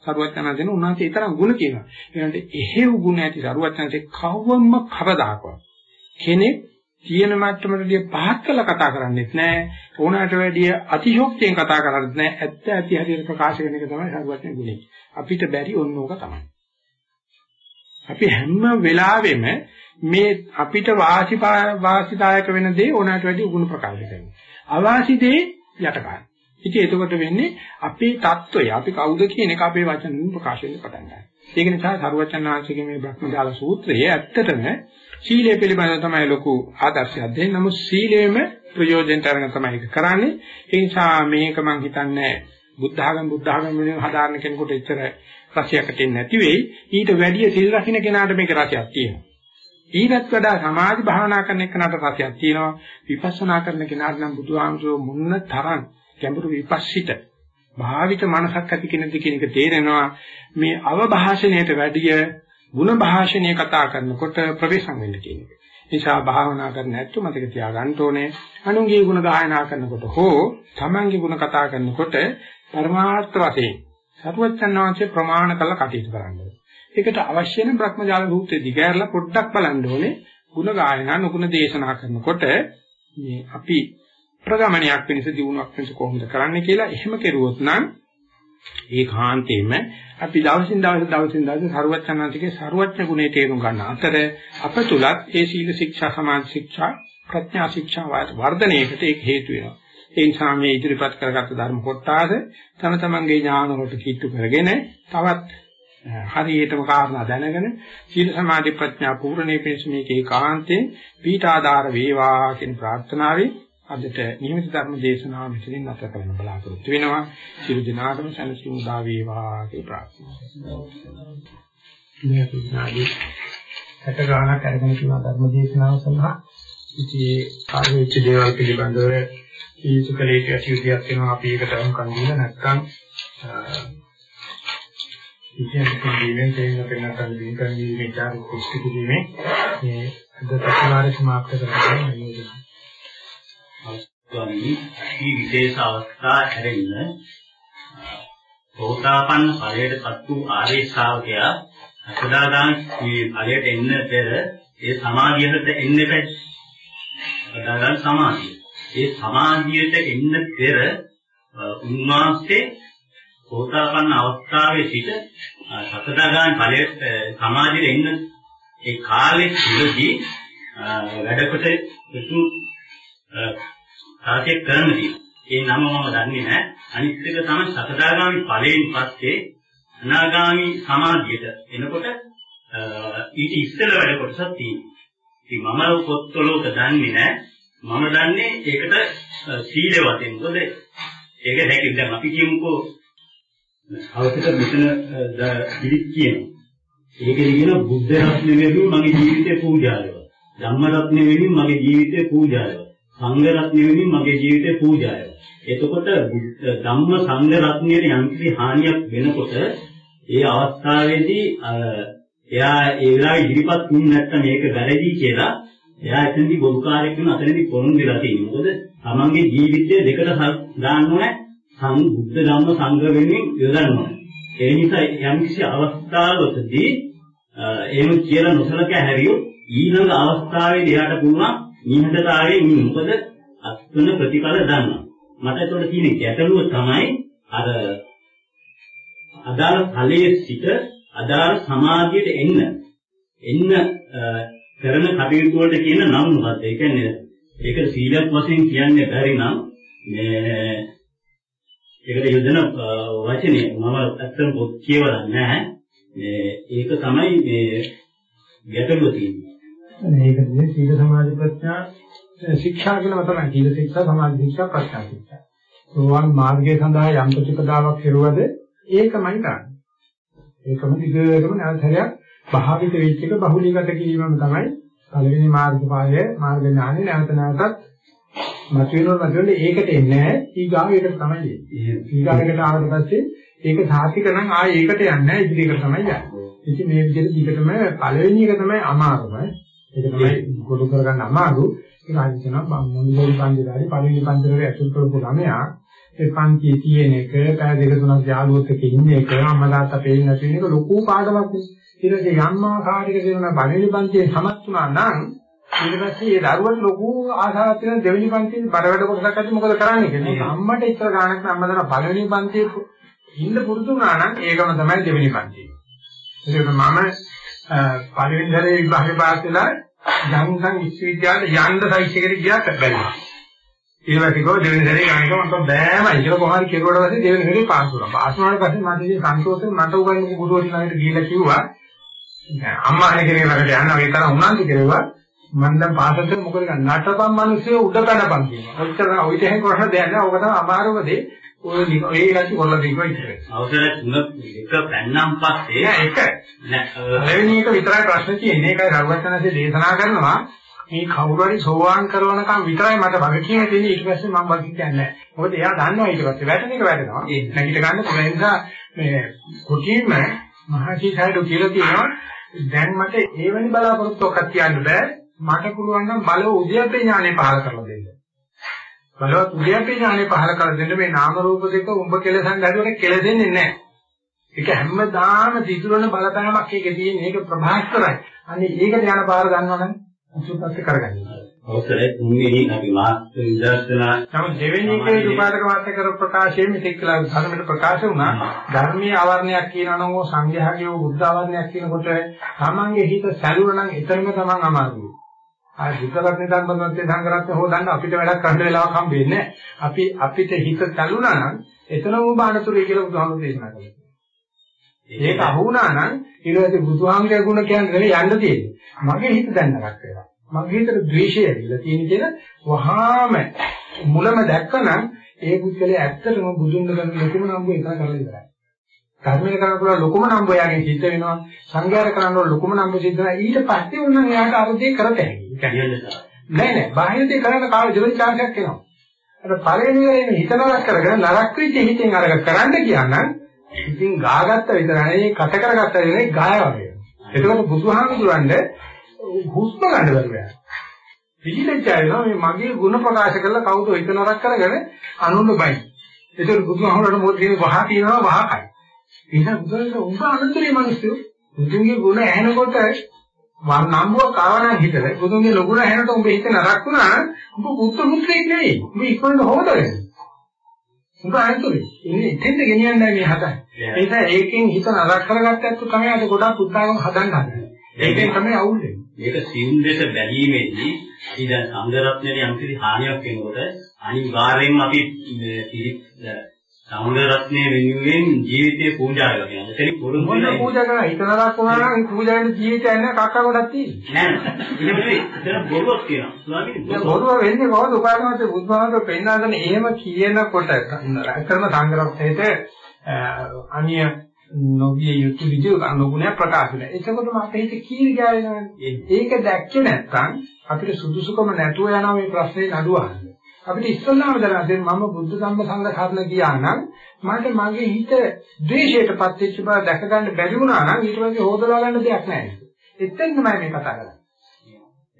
සරුවචන දෙන උන්වහන්සේ ඊතරම් ಗುಣ කියනවා. ඒකට එහෙව් ಗುಣ ඇති සරුවචනසේ කවවම කවදාකවත් කෙනෙක් තියෙන මට්ටමටදී පහත් කළා කතා කරන්නේත් නැහැ ඕනකට වැඩිය අතිශෝක්තියෙන් කතා කරන්නේත් නැහැ ඇත්ත ඇති හරියට ප්‍රකාශ වෙන එක තමයි සරුවත්න ගුණය අපිට බැරි ඕන ඕක තමයි. අපි හැම වෙලාවෙම මේ අපිට වාසි වාසිදායක වෙන දේ ඕනකට වැඩිය ගුණ ප්‍රකාශ කරනවා. අවාසි දේ යටකරන ඉතින් එතකොට වෙන්නේ අපේ தত্ত্বය අපි කවුද කියන එක අපේ වචන ප්‍රකාශ වෙන්න පටන් ගන්නවා. ඒක නිසා සරුවචන් ආංශිකේ මේ බ්‍රහ්මජාල සූත්‍රයේ ඇත්තටම සීලය පිළිබඳව තමයි ලොකු ආදර්ශයක් දෙන්නේ. නමුත් සීලයේම ප්‍රයෝජනට අරගෙන තමයි ඒක කරන්නේ. ඒ නිසා මේක මම හිතන්නේ බුද්ධ ආගම බුද්ධ ආගම වෙනුවෙන් හදාරන කෙනෙකුට එච්චර රසයකට එන්නේ නැති වෙයි. ඊට වැඩිය සිල් රකින්න කෙනාට මේක රසයක් තියෙනවා. ඊටත් වඩා සමාධි භාවනා කරන කෙනාට රසයක් තියෙනවා. විපස්සනා කරන කෙනාට නම් බුදුහාමුදුරුවෝ මුන්න තරම් ගැඹුරු විපස්සිත භාවිත මනසක් ඇති කෙනෙක්ද කියන එක තේරෙනවා මේ අවභාෂණයට වැඩිය ಗುಣ භාෂණය කතා කරනකොට ප්‍රවේශම් වෙන්න කියන එක. නිසා භාවනා කරන්න නැත්නම් මතක තියාගන්න ඕනේ අනුන්ගේ ගුණ ගායනා කරනකොට හෝ තමන්ගේ ගුණ කතා කරනකොට පරමාර්ථ වශයෙන් සරුවචනාංශේ ප්‍රමාණ කළ කටයුතු කරන්න ඕනේ. ඒකට අවශ්‍ය වෙන භ්‍රමජාල සූත්‍රය දිගහැරලා පොඩ්ඩක් බලන්න ඕනේ. ගුණ ගායනා නුගුණ දේශනා කරනකොට මේ අපි ප්‍රගමණයක් වෙනස දිනුවක් වෙනස කොහොමද කරන්න කියලා එහෙම කෙරුවොත් නම් ඒකාන්තයෙන්ම අපි දවසින් දවස දවසින් දවස සරුවච්චනාතිගේ සරුවච්ච ගුණේ තේරුම් ගන්න අතර අප තුලත් ඒ සීල ශික්ෂා සමාධි ශික්ෂා ප්‍රඥා ශික්ෂා වර්ධනයේකට ඒක හේතු වෙනවා. ඒ නිසා මේ ඉදිරිපත් කරගත් ධර්ම කොටස තම තමන්ගේ ඥාන වලට කිට්ටු කරගෙන තවත් හරියටම කාරණා දැනගෙන සීල සමාධි ප්‍රඥා පූර්ණේ පිණිස මේක ඒකාන්තයෙන් පීඨාධාර වේවා කියන ප්‍රාර්ථනාවේ අදට නියමිත ධර්ම දේශනාව මෙතනින් නැවත කරන්න බලාපොරොත්තු වෙනවා. සියලු දෙනාටම සැනසීම උදා වේවා කියලා ප්‍රාර්ථනා කරනවා. මේ පිටාදී හැට ගානක් අරගෙන තියෙන ධර්ම දේශනාව සඳහා ඉතින් ආයෙච්ච දේවල් පිළිබඳව ඊසුකලේක ඇතිවියක් වෙනවා අපි ඒකට අනුකම් දීලා නැත්නම් ඉතින් මේකෙන් තේරෙන පෙන්නන දිනකන් දීමේ චාරු කුස්ති කිරීමේ මේ අද ප්‍රතිවාර සමාප්ත කරනවා නේද? ස්වාමී මේ විශේෂ අවස්ථා හැරෙන්න සෝතාපන්න ඵලයටපත් වූ ආර්ය ශ්‍රාවකයා අසදාදාන මේ ඵලයට එන්න පෙර ඒ සමාධියට එන්න එපා. සදාදාන සමාධිය. ඒ සමාධියට එන්න පෙර උන්වහන්සේ සෝතාපන්න අවස්ථාවේ සිට සතරදාන ඵලයට සමාධියට එන්න ඒ කාලේ තුලදී වැඩකොට යුතු තාකේ කරන්න තියෙනවා. ඒ නම මම දන්නේ නැහැ. අනිත් එක තමයි සතරදාගාමි ඵලයෙන් පස්සේ අනාගාමි සමාධියට එනකොට ඊට ඉස්සෙල්ල වැඩ කොටසක් තියෙනවා. ඉතින් මම පොත්වලක දන්නේ නැහැ. මම දන්නේ ඒකට සීල වශයෙන්. මොකද ඒක දැකින් දැන් අපි කියමුකෝ අවශ්‍යක මෙතන පිළිත් කියනවා. ඒකේ කියන බුද්ධ රත්න වෙනුවෙන් මගේ ජීවිතේ පූජා වේවා. ධම්ම රත්න වෙනුවෙන් මගේ ජීවිතේ පූජා වේවා. සංඝ රත්න වෙනුවෙන් මගේ ජීවිතේ පූජා වේවා. එතකොට ධම්ම සංඝ රත්නයේ යම්කිසි හානියක් වෙනකොට ඒ අවස්ථාවේදී එයා ඒ වෙලාවේ ඉදිරිපත් වුනේ නැත්නම් මේක වැරදි කියලා එයා එතනදී බොරුකාරයෙක් වෙන අතනදී පොරොන් දෙලා තියෙනවා. මොකද තමන්ගේ ජීවිතය දෙකට දාන්න ඕනේ සං බුද්ධ ධම්ම සංඝ වෙනුවෙන් යොදන්න ඕනේ. ඒ නිසා යම්කිසි අවස්ථාවකදී එහෙම කියලා නොසලකා හැරියොත් ඊළඟ අවස්ථාවේදී එයාට පුළුවන් නිහඬතාවයෙන් ඉන්න. මොකද අත්වන ප්‍රතිඵල දන්නවා. මට ඒතකොට තියෙන ගැටලුව තමයි අර අදාළ ඵලයේ සිට අදාළ සමාධියට එන්න එන්න කරන කටයුතු වලට කියන නම් මොකක්ද? ඒ කියන්නේ ඒක සීලයක් වශයෙන් කියන්නේ බැරි නම් මේ ඒකට යොදන වචනේ මම ඇත්තම පොත් කියවලා නැහැ. මේ ඒක තමයි මේ ගැටලුව තියෙන්නේ. මේකදී සීල සමාධි ප්‍රඥා ශික්ෂා කියලාම තමයි සීල ශික්ෂා සමාධි ශික්ෂා ප්‍රඥා ශික්ෂා. සෝවාන් මාර්ගය සඳහා යම් ප්‍රතිපදාවක් කෙරුවද ඒකමයි කරන්නේ. ඒකම දිගටම නැවතහැරයක් භාවිත වෙච්ච එක බහුලීගත කිරීමම තමයි පළවෙනි මාර්ගඵලය මාර්ග ඥානෙ නැවත නැවතත් මතුවෙනවා මතුවෙන්නේ ඒකට එන්නේ නැහැ ඊගාව ඒකට තමයි එන්නේ. ඊගාවකට ආවට පස්සේ ඒක සාතික නම් ආයේ ඒකට යන්නේ නැහැ ඉදිරියට තමයි යන්නේ. ඉතින් මේ විදිහට දිගටම පළවෙනි එක තමයි අමාරුම. ඒක තමයි කොටු කරගන්න අමාරු. ඒක අනිත්‍යනවා මොනියෝල් පන්තිලාරි පළවෙනි පන්තිලේ ඇතුල් කරපු ළමයා ඒ පන්තියේ තියෙන එක පැය දෙක තුනක් යාළුවොත් එක්ක ඉන්න එක අම්මා තාත්තා පේන්නේ නැති වෙන එක ලොකු පාඩමක් නේ. ඊට පස්සේ යම්මාකාරයක දෙන පළවෙනි පන්තියේ සමත් වුණා නම් ඊට පස්සේ ඒ දරුවට ලොකු ආශාවක් තියෙන දෙවෙනි පන්තියේ බරවැඩ කොටසක් අද මොකද කරන්නේ කියලා. අම්මට ඉතර ගානක් අම්මා දන පළවෙනි පන්තියේ ඉන්න පුරුදු වුණා නම් ඒකම තමයි දෙවෙනි පන්තිය. ඒක මම පළවෙනි දරේ විභාගේ පාස් වෙලා ජංගම් විශ්වවිද්‍යාලයට යන්න සයිස් එකට ගියාට බැරිවා. ඊට පස්සේ ගෝ දෙවෙනි දරේ යනකම් මම බෑමයි කියලා කොහොමද කෙරුවට පස්සේ දෙවෙනි දරේ පාස් වුණා. පාස් වුණාට පස්සේ මට ඉතින් සන්තෝෂෙන් මට උගන්වපු ගුරුවරයා ළඟට ගිහිල්ලා කිව්වා අම්මා කෙනෙක් ළඟට යන්න ඒ තරම් උනන්දු කෙරුවා මම දැන් පාසලට මොකද ගන්න නටපම් මිනිස්සු උඩ පැනපම් කියනවා. ඔච්චර ඔයිට එහෙම කරන්න දෙයක් නෑ. ඕක තමයි අමාරුම දේ. ඔය ඒ ඉලක්ක කරලා දීපුවා ඉතින්. අවසර තුන එක පැන්නම් පස්සේ නෑ එක. පළවෙනි එක විතරයි ප්‍රශ්න තියෙන්නේ. ඒකයි රඝුවචනසේ දේශනා කරනවා. මේ කවුරු හරි සෝවාන් කරනකම් විතරයි මට වගකීම තියෙන්නේ. ඊට පස්සේ මම වගකීම් කියන්නේ නෑ. මොකද එයා දන්නවා ඊට පස්සේ වැටෙන එක වැටෙනවා. නැගිට ගන්න පුළුවන් නිසා මේ කුටිම මහසි සයිඩ් කියලා තියෙනවා. දැන් මට එවැනි බලාපොරොත්තුවක් තියන්න බෑ. මට පුළුවන් නම් බල උද්‍යප්පේ ඥානෙ පහල කරලා දෙන්න. බලවත් උද්‍යප්පේ ඥානෙ පහල කරලා දෙන්න මේ නාම රූප දෙක උඹ කෙලසන් ගැදුවට කෙලෙන්නේ නැහැ. ඒක හැමදාම දිදුරන බලපෑමක් ඒකේ තියෙන ඒක ප්‍රභාස්කරයි. අනේ ඒකට යන පාර ගන්නවනම් අසුපස්ස කරගන්න. අවසරයි තුන්වෙනි අපි මාත් විදර්ශනා තම දෙවෙනි එකේ උපාදක වාක්‍ය කර ප්‍රකාශයේ මෙතෙක් කළා ධර්මයට ප්‍රකාශ වුණා ධර්මීය ආවරණයක් කියනවා නම් ඕ සංඝයාගේ බුද්ධ ආවරණයක් කියනකොට තමන්ගේ හිත සැලුණා නම් එතනම තමන් අමාරුයි. ආ බුද්ධරත්නේ ධර්මරත්නේ සංඝරත්නේ හොදන්න අපිට වැඩක් කරන්න වෙලාවක් හම්බෙන්නේ නැහැ. අපි අපිට හිත සැලුණා නම් එතනම බානතුරේ කියලා බුදුහාමුදුරු දේශනා කළා. ඒක අහු වුණා නම් ඊට පස්සේ බුදුහාමුදුරේ ගුණ කියන්නේ නෙවෙයි යන්න තියෙන්නේ. මගේ හිත දැන් නරක වෙනවා. මගේ හිතට ද්වේෂය ඇවිල්ලා තියෙන කියලා වහාම මුලම දැක්කනම් ඒ පුද්ගලයා ඇත්තටම බුදුන් කරන ලොකුම නම්බු එක කරලා ඉවරයි. ධර්මයේ කරන පුළුවන් ලොකුම නම්බු එයාගෙන් සිද්ධ වෙනවා. සංඝයාර කරන ලොකුම නම්බු සිද්ධ වෙනවා. ඊට පස්සේ උන්නම් එයාට අරදී කරත හැකියි. නෑ නෑ බාහිර දේ කරන්න කාල දෙවෙනි chance එකක් එනවා. අර පළවෙනි වෙලේ හිත නරක කරගෙන නරක වෙච්ච හිතෙන් අරක කරන්න කියනනම් ඉතින් ගාගත්ත විතර නෙවෙයි කට කරගත්ත නෙවෙයි ගාය වගේ. එතකොට බුදුහාමුදුරන්ගේ හුස්ම ගන්න බැරුව පිළිදෙච්චයනවා මේ මගේ ಗುಣ ප්‍රකාශ කරලා කවුද හිත නරක කරගෙන අනුන්න බයි. ඒතර බුදුහාමුදුරට මොකද කියන්නේ වහ තියනවා වහකයි. එහෙනම් බුදුන්ගේ උඹ අනතුරේ මිනිස්සු බුදුන්ගේ ගුණ ඇහෙනකොට නම්බුව කාවනම් හිතල බුදුන්ගේ ලොකුණ ඇහෙනකොට උඹ හිත නරක වුණා උඹ පුත්තු පුත්‍රයෙක් නෙවෙයි. උඹ ඉක්මනට හොදගෙන. උඹ අනතුරේ. ඉන්නේ එතෙන්ද ගෙනියන්නයි මේ හදන්නේ. ඒ නිසා ඒකෙන් හිත නරක කරගත්තත් තමයි අද ගොඩක් උත්සාහව හදන්න හදන්නේ. ඒකෙන් තමයි අවුල් වෙන්නේ. මේක සියුම් දෙස බැලීමේදී අපි දැන් සංඝරත්නයේ යම්කිසි හානියක් වෙනකොට අනිවාර්යයෙන්ම අපි සංඝරත්නයේ වෙනුවෙන් ජීවිතේ පූජා කරනවා. එතන පොරුම් මොන පූජා කරා හිතනක් වුණා නම් පූජාවෙන් ජීවිතය නැහැ කක්ක ගොඩක් තියෙන්නේ. නෑ. ඒක බොරුවක් කියනවා. ස්වාමීනි බොරුව වෙන්නේ කොහොමද උපාසකමත් බුද්ධාගම පෙන්නාගෙන එහෙම කියනකොට රැකරම සංඝරත්නයේට අනිය නොවිය යුතු විදිහ අනුගුණය ප්‍රකාශ වෙනවා. එතකොටම අපේ හිත කීරි ගෑවෙනවානේ. ඒක දැක්කේ නැත්නම් අපිට සුදුසුකම නැතුව යනවා මේ ප්‍රශ්නේ නඩුවහන්නේ. අපිට ඉස්සල්ලාම දැනගන්න මම බුද්ධ ධම්ම සංඝ සරණ ගියා නම් මට මගේ හිත ද්වේෂයටපත් වෙච්ච බව දැක ගන්න බැරි වුණා නම් ඊට පස්සේ හොදලා ගන්න දෙයක් නැහැ. එතෙන් තමයි මේ කතා කරන්නේ.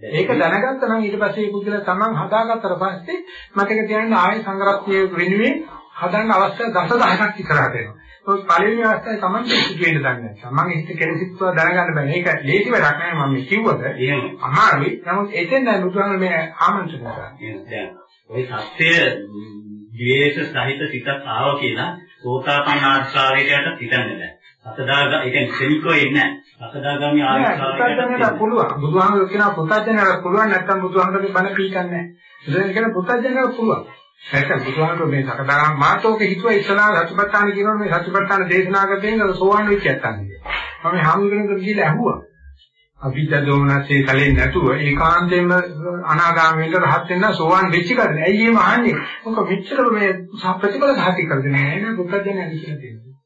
ඒක දැනගත්තා නම් ඊට පස්සේ පුදුල තමන් හදාගත්තට පස්සේ මතක තියාගන්න ආයෙ සංග්‍රහය වෙනුවෙන් හදන්න අවස්ථා දසදහසක් ඉස්සරහට එනවා. ඒක පළවෙනි අවස්ථාවේ Taman සිද්ධ වෙන්න දන්නේ නැහැ. මම හිත කෙලසිත්ව දැනගන්න බෑ. මේක ලේසි වැඩක් නෑ මම කිව්වද. අමාරුයි. නමුත් එතෙන් දැන් බුදුහාම මේ ආමන්ත්‍රණය කරා. ඔය සත්‍ය ද්වේෂ සහිත සිතක් ආව කියලා සෝතාපන්න ආශ්‍රාවයට හිතන්නේ නැහැ. සතදාග ඒ කියන්නේ ක්ෂණිකව එන්නේ නැහැ. සතදාගාමි ආශ්‍රාවයට පුළුවන්. බුදුහාම කියනවා පුතඥයට පුළුවන් නැත්නම් බුදුහාමගේ බණ පීකන්නේ නැහැ. ඒ කියන්නේ පුතඥයට පුළුවන්. ඒක බුදුහාමර මේ සකදාගාම මාතෝක හිතුවා ඉස්සලා සත්‍යපට්ඨාන කියනකොට මේ සත්‍යපට්ඨාන දේශනා කරගෙන සෝවාන් වෙච්ච යත්තන්නේ. මම හාමුදුරනේ ගිහලා ඇහුවා. අවිද්‍යා දෝමනසේ කලින් නැතුව ඒකාන්තයෙන්ම අනාගාමී වෙන්න රහත් වෙන්න සෝවාන් වෙච්ච කද. ඇයි එහෙම අහන්නේ? මොකද මෙච්චර මේ ප්‍රතිඵල සාහිත කරගෙන නෑ නේද? බුද්ධ ජනක කියලා තියෙනවා.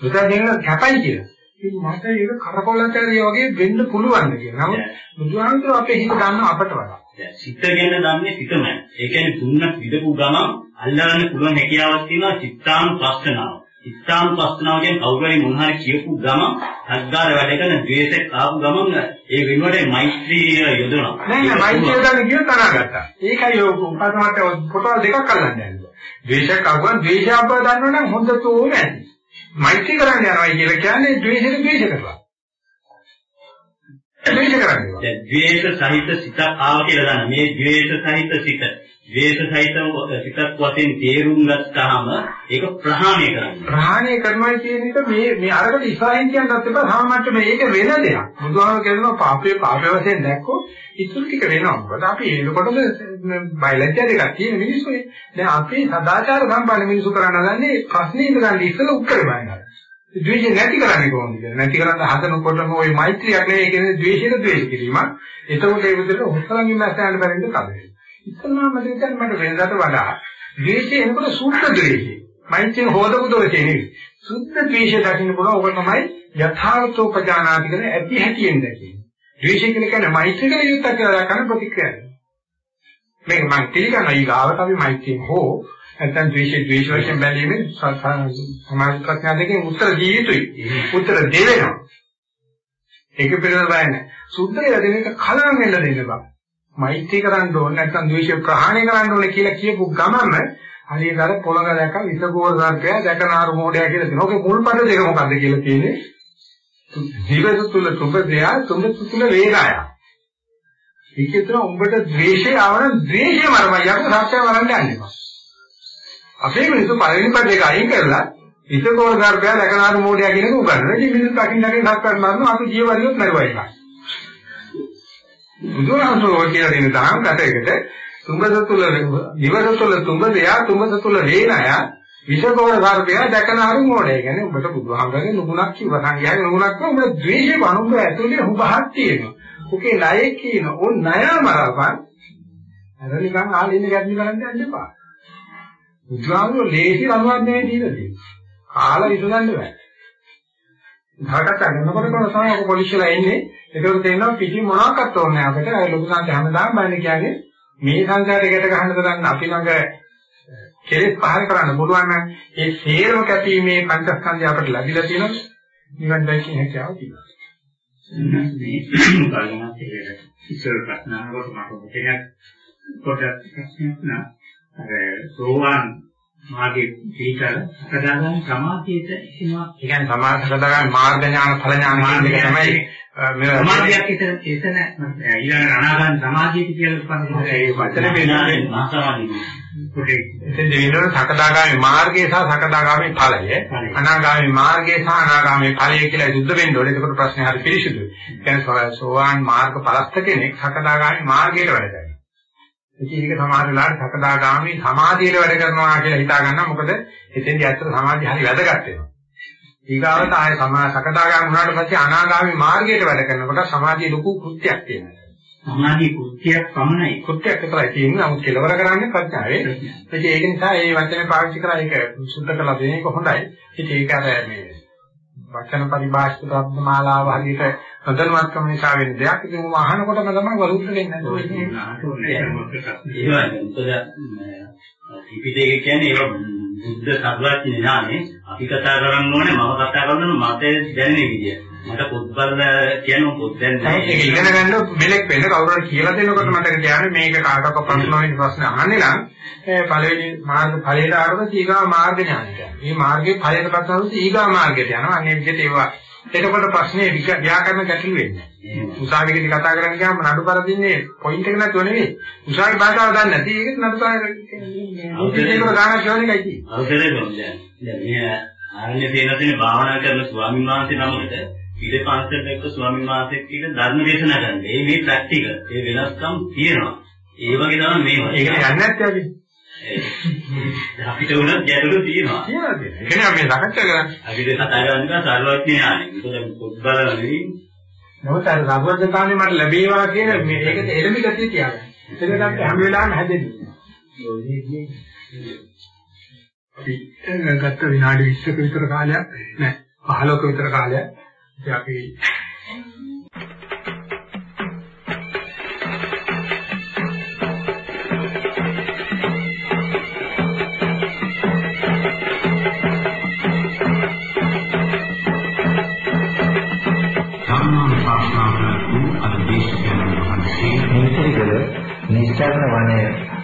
බුද්ධ ජනක කැපයි කියලා. ඉතින් මට ඒක කරකොලතරේ වගේ වෙන්න පුළුවන් කියලා. නමුත් බුදුහාමුදුරුවෝ අපේ හිත ගන්න අපට වඩා. සිත ගැන දන්නේ සිතමයි. ඒ කියන්නේ තුන්නක් විදපු ගමන් අල්ලගන්න පුළුවන් හැකියාවක් තියෙනවා චිත්තානුපස්සනාව. චිත්තානුපස්සනාව කියන්නේ කවුරු හරි මොන හරි කියපු ගමන් අද්දාර වැඩ කරන ද්වේෂයක් ආපු ගමන් ඒ වෙනුවට මෛත්‍රිය යොදනවා. නෑ නෑ මෛත්‍රිය යොදන්න කියොත් තනාගත්තා. ඒකයි උපතමට පොතවල් දෙකක් අල්ලන්න යන්නේ. ද්වේෂයක් ආවම ද්වේෂය අපව දන්නවනම් හොඳටම ඇති. මෛත්‍රී කරන්න යනවා කියලා කියන්නේ ද්වේෂෙට ද්වේෂ කරනවා. ද්වේෂ කරන්නේ. දැන් ද්වේෂ සහිත සිතක් ආව කියලා ගන්න. මේ ද්වේෂ සහිත සිත ද්වේෂ සහිත සිතක් වශයෙන් තේරුම් ගත්තාම ඒක ප්‍රහාණය කරන්න. ප්‍රහාණය කරනවා කියන එක මේ මේ අරකට ඉස්සරහින් කියන්නත් එපා සාමාන්‍යයෙන් මේක වෙන දෙයක්. බුදුහාම කියනවා පාපේ පාපේ වශයෙන් දැක්කොත් ඉතුරු ටික වෙනවා. මොකද අපි එනකොටම බයලජ්ජා දෙකක් තියෙන මිනිස්සුනේ. දැන් අපි සදාචාර සම්පන්න මිනිස්සු කරන්න ගන්නේ ප්‍රශ්නේ ඉඳගන්න ඉස්සෙල්ලා උත්තර බලනවා. ද්වේෂය නැති කරන්නේ කොහොමද කියලා. නැති කරන්න හදනකොටම ওই මෛත්‍රියක් නෙවෙයි කියන්නේ ද්වේෂයට ද්වේෂ කිරීමක්. එතකොට ඒ විදිහට හොස්සලන් ඉන්නත් යන බැරිද කද. ඉස්සල්ලාම මට හිතන්නේ මට වෙනදාට වඩා ද්වේෂය එනකොට සුද්ධ ද්වේෂය. මෛත්‍රිය හොදපු ද්වේෂය නෙවෙයි. සුද්ධ ද්වේෂය දකින්න පුළුවන් ඕක තමයි යථාර්ථෝපජානාති කියන ඇති හැටියෙන් දැකීම. ද්වේෂය කියන්නේ මෛත්‍රිය කියලා යුක්ත කියලා කරන ප්‍රතික්‍රියාව. මේක මම පිළිගන්නවා ඊගාවට අපි මෛත්‍රිය හෝ නැත්නම් ද්වේෂය ද්වේෂ වශයෙන් බැලීමෙන් සමාජ ප්‍රඥා දෙකෙන් උත්තර දී යුතුයි. උත්තර දෙවෙනවා. ඒක පිළිබඳව බය නැහැ. සුද්ධය දෙන එක කලවම් වෙන්න දෙන්න බෑ. මෛත්‍රී කරන්න ඕනේ නැත්නම් ද්වේෂය ප්‍රහාණය කරන්න ඕනේ කියලා කියපු ගමම හරියට අර පොළඟ දැක විසගෝර සර්පය දැකනාරු මොඩයා කියලා තියෙනවා. ඔකේ මුල් පද දෙක මොකද්ද කියලා තියෙන්නේ? ජීවිත තුල තුඹදයා තුඹ තුල වේගාය. ඒකේතර උඹට ද්වේෂය ආවනම් ද්වේෂය මරමයි යන්න සත්‍යය වරන්න යන්නේ. අපේ මිනිස්සු පළවෙනි පද දෙක අයින් කරලා විසකෝර ගර්භය ලැකනාරු මෝඩයා කියන එක උගන්වනවා. ඉතින් මිනිස්සු දකින්න දකින්න සත්‍යයක් මරනවා අපි ජීවරියොත් නරවයි එක. බුදුහාමුදුරුවෝ කියලා දෙන දහම් කටයකට තුඹස තුල විවස තුල තුඹදයා තුඹස තුල වේනය විසකෝර ගර්භය දැකනාරු මෝඩයා කියන්නේ උඹට බුදුහාමුදුරගේ නුගුණක් කිව්ව සංඝයාගේ නුගුණක් කිව්ව උඹට ද්වේෂය වනුඹ ඇතුලේ හුබහක් තියෙනවා. ඔකේ ණය කියන ඕ ණය මරපන්. අර නිකන් ආලින්න ගැටලි කරන්න යන්න එපා. බුදුහාමුදුරුවෝ ලේසි රණුවක් නෙවෙයි දීලා තියෙන්නේ. කාලා විසඳන්න බෑ. භාගත කරනකොට කොහොමද තමයි ඔක පොලිසියලා එන්නේ. ඒකෝ තේරෙනවා කිසි මොනවාක්වත් ඕනේ නැහැ අපිට. අය ලොකු සංඛ්‍ය හැමදාම බන්නේ කියන්නේ මේ සංඛ්‍යාවකට ගහන්න තරන්න අපි ළඟ කෙලෙස් පහල කරන්න පුළුවන් නම් ඒ සේරම කැපීමේ පංචස්කන්ධය අපිට ලැබිලා තියෙනවා. නිවන් දැකීම හැකියාව තියෙනවා. මේ බලනත් ඒක ඉස්සර ප්‍රශ්න අහනකොට මට මොකක්ද පොඩ්ඩක් ප්‍රශ්නයක් නා අර සෝවාන් මාගේ පිටර සදාගාමී සමාධියට එනවා. ඒ කියන්නේ සමාධි සදාගාමී මාර්ග ඥාන ඵල ඥාන එක තමයි මේ සමාධියක් එතන එතන ඊළඟ අනාගාමී සමාධියට කියලා උපන්නේ ඒ වචනේ වෙන්නේ පොඩේ. එතෙන් දෙවියන් සකදාගාමී මාර්ගය සහ සකදාගාමී ඵලය. අනාගාමී මාර්ගය සහ අනාගාමී ඵලය කියලා සුද්ධ වෙන්න ඕනේ. ඒකට ප්‍රශ්නේ හරි පිළිසිදුයි. කියන්නේ සෝවාන් මාර්ග පලස්ත කෙනෙක් සකදාගාමී මාර්ගයට වැඩ කරනවා. ඉතින් ඒක සමහර වෙලාවට සකදාගාමී සමාධියට වැඩ කරනවා කියලා හිතා ගන්නවා. මොකද එතෙන්දී ඇත්තට සමාධිය හරි වැදගත් වෙනවා. ඊගාවට ආය සමා සකදාගාමී වුණාට පස්සේ අනාගාමී මාර්ගයට වැඩ කරනකොට සමාධිය ලොකු කෘත්‍යයක් තියෙනවා. සමාධි කෘත්‍යයක් පමණයි කෘත්‍යයක් විතරයි තියෙන්නේ. නමුත් කෙලවර කරන්නේ ප්‍රඥාවේ. ඉතින් ඒක නිසා මේ වචනේ පාවිච්චි කරලා ඒක සුද්ධ කරලා දෙන එක හොඳයි. ඉතින් ඒක අර මේ වචන පරිභාෂිත රත්නමාලාව හරියට නොදැනුවත්කම නිසා වෙන දෙයක්. ඉතින් මම අහනකොටම තමයි වරුද්ද වෙන්නේ. ත්‍රිපිටකය කියන්නේ ඒක බුද්ධ සර්වඥ ඥානේ අපි කතා කරන්න ඕනේ මම කතා කරනවා මට දැනෙන විදිය. මට පොත්වල කියන පොත් දැන් ඒක ඉගෙන ගන්න මෙලෙක් වෙන්න කවුරු හරි කියලා දෙනකොට මතක තියාගන්න මේක කාටවත් ප්‍රශ්න වෙන ප්‍රශ්න අහන්නේ නම් ඒ පළවෙනි මාර්ග ඵලයට ආරව ඊගා මාර්ග ඥානය. මේ මාර්ගයේ ඵලයට පස්සහොත් ඊගා මාර්ගයට යනවා. අනේ විදිහට ඒවා එතකොට ප්‍රශ්නේ ව්‍යාකරණ ගැටළු වෙන්නේ. උසාවියේදී කතා කරන්න ගියාම නඩු පරදින්නේ පොයින්ට් එක නැතුව නෙවෙයි. උසාවි භාෂාව දන්නේ නැති ඒකත් නඩු කරන්නේ. ඒක ගානක් කියවන එකයි තියෙන්නේ. අවසරයි බොන්නේ. දැන් මේ ආරණ්‍ය තේනතින භාවනා කරන ස්වාමීන් වහන්සේ නමකට ඊට පන්සල් එක්ක ස්වාමීන් වහන්සේත් එක්ක ධර්ම දේශනා කරන්නේ. මේ ප්‍රැක්ටිකල්. ඒ වෙනස්කම් තියෙනවා. ඒ වගේ තමයි මේවා. ඒකට යන්නේ අපි. අපිට උනත් ගැටලු තියෙනවා. තියෙනවා කියන්නේ අපි සාකච්ඡා කරන්නේ. අපිට කතා කරන්නේ සර්වඥ ඥානෙ. මොකද පොත් බලලා නෙවෙයි. නමුත් අර සර්වඥතාවනේ මට ලැබේවා කියන මේ ඒකට එළඹි ගතිය තියාගන්න. ඒකට අපි හැම වෙලාවෙම හැදෙන්නේ. අපි ගත්ත විනාඩි 20ක විතර කාලයක් නෑ 15ක විතර කාලයක් ඉතින් අපි